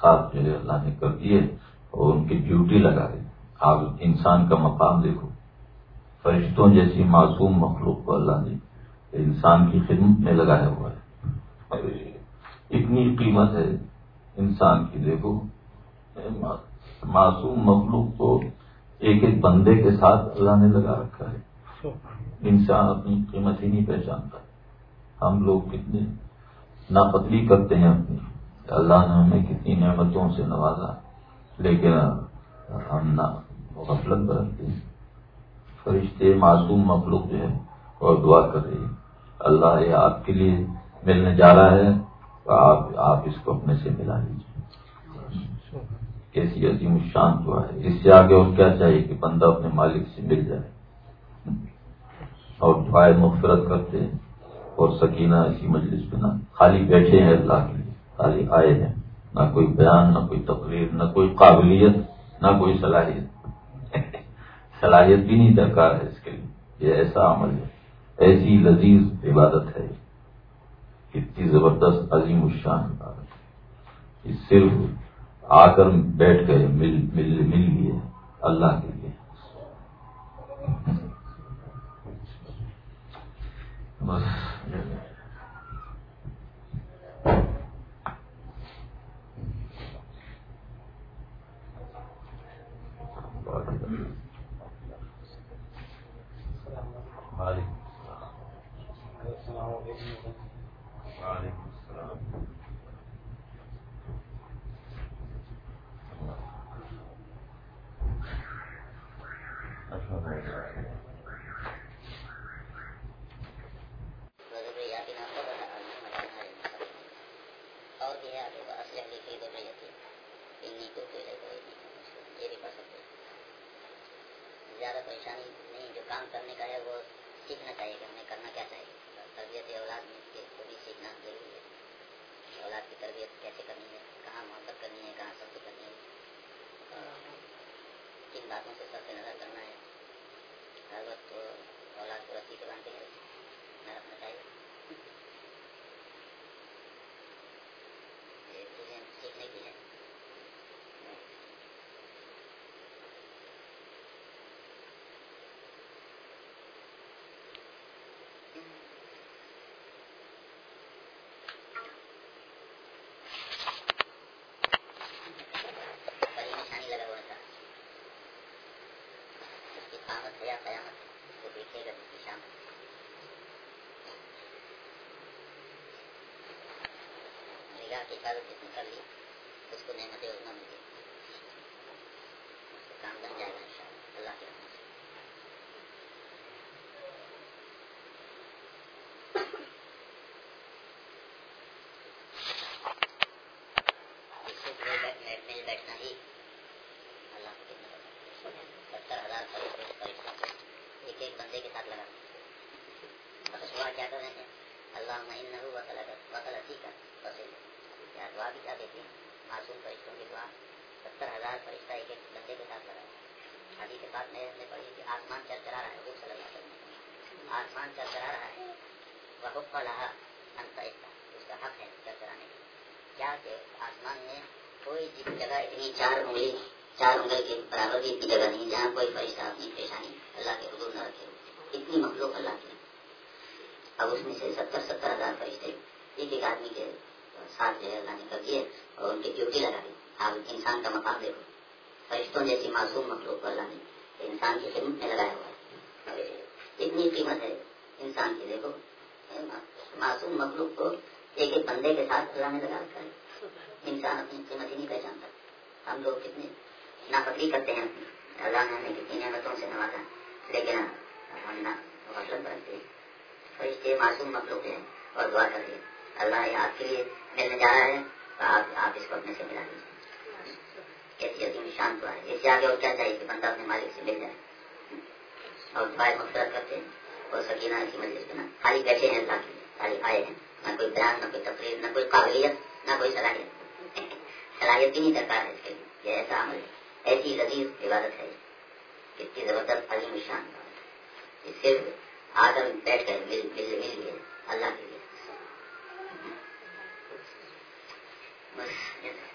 ساتھ جو ہے اللہ نے کر دیے اور ان کی ڈیوٹی لگا دی آپ انسان کا مقام دیکھو۔ فرشتوں جیسی معصوم مخلوق کو اللہ نے انسان کی خدمت میں لگایا ہوا ہے۔ اتنی قیمت ہے انسان کی، دیکھو۔ معصوم مخلوق کو ایک ایک بندے کے ساتھ اللہ نے لگا رکھا ہے۔ انسان اپنی قیمت ہی نہیں پہچانتا۔ ہم لوگ کتنے ناپتلی کرتے ہیں اپنی۔ اللہ نے ہمیں کتنی نعمتوں سے نوازا لیکن ہم نہ غفلت برتتے ہیں۔ فرشتے معصوم مخلوق جو ہے اور دعا کر رہی ہے اللہ یہ آپ کے لیے ملنے جا رہا ہے آپ آپ اس کو اپنے سے ملا لیجیے کیسی عظیم شانت ہوا ہے۔ اس سے آگے اور کیا چاہیے کہ بندہ اپنے مالک سے مل جائے۔ اور دعائیں مغفرت کرتے ہیں اور سکینہ اسی مجلس میں نا خالی بیٹھے ہیں اللہ کے لیے، خالی آئے ہیں۔ نہ کوئی بیان، نہ کوئی تقریر، نہ کوئی قابلیت، نہ کوئی صلاحیت۔ صلاحیت بھی نہیں درکار ہے اس کے لیے۔ یہ ایسا عمل ہے، ایسی لذیذ عبادت ہے۔ اتنی زبردست عظیم الشان عبادت ہے۔ صرف آ کر بیٹھ گئے، مل مل مل گئے اللہ کے بس وعلیکم السلام وعلیکم السلام قیامت بس
یا قیامت اس کو دیکھے گا جس کی شام نگاہ کی حفاظت جس نے کر لی اس کو نعمت عظما ملتی اس کا کام بن جائے گا ان شاء اللہ اللہ کی رحمت مل بیٹھنا ہی اللہ کی ستر ہزار ایک ایک بندے کے ساتھ لگا بس دعا کیا کر رہے ہیں اللہ مہین نہ وطل اسی کا بس کیا دعا بھی کیا دیتی ہیں معصوم فرشتوں کی دعا ستر ہزار فرشتہ ایک ایک بندے کے ساتھ لگا شادی کے بعد میں نے پڑھی کہ آسمان چل چلا رہا ہے وہ صلی اللہ علیہ وسلم آسمان چل چلا رہا ہے وہ حق لہا انتا اس کا حق ہے چل چلانے کا کیا کہ آسمان میں کوئی جس جگہ اتنی چار انگلی چار انگل کے برابر بھی اتنی جگہ نہیں جہاں کوئی فرشتہ اپنی پیشانی اللہ کے حضور نہ رکھے اتنی مخلوق اللہ کی اب اس میں سے ستر ستر ہزار فرشتے ایک ایک آدمی کے ساتھ جو ہے اللہ نے کر دیے اور ان کی ڈیوٹی لگا دی۔ آپ انسان کا مقام دیکھو۔ فرشتوں جیسی معصوم مخلوق کو اللہ نے انسان کی خدمت میں لگایا ہوا ہے۔ اتنی قیمت ہے انسان کی، دیکھو۔ معصوم مخلوق کو ایک ایک بندے کے ساتھ اللہ نے لگا رکھا ہے۔ انسان اپنی قیمت ہی نہیں پہچانتا۔ ہم لوگ کتنے ناپتری کرتے ہیں۔ اللہ نے ہمیں کتنی نعمتوں سے نوازا۔ لیکن ہم نہ غفلت برتتے۔ ہیں فرشتے معصوم مخلوق ہیں اور دعا کر رہے اللہ یہ آپ کے لیے ملنے جا رہا ہے، تو آپ آپ اس کو اپنے سے ملا دیجیے کیسی عظیم شان دعا ہے۔ اس سے آگے اور کیا چاہیے کہ بندہ اپنے مالک سے مل جائے۔ اور دعائیں مختلف کرتے ہیں۔ اور سکینہ اسی مجلس پہ نا خالی بیٹھے ہیں اللہ کے لیے، خالی آئے ہیں۔ نہ کوئی بیان، نہ کوئی تقریر، نہ کوئی قابلیت، نہ کوئی صلاحیت۔ صلاحیت بھی نہیں درکار ہے اس کے لیے۔ یہ ایسا عمل ہے۔ ایسی لذیذ عبادت ہے۔ کتنی زبردست عظیم شان اس سے آ کر بیٹھ کر مل مل مل گئے اللہ کے was in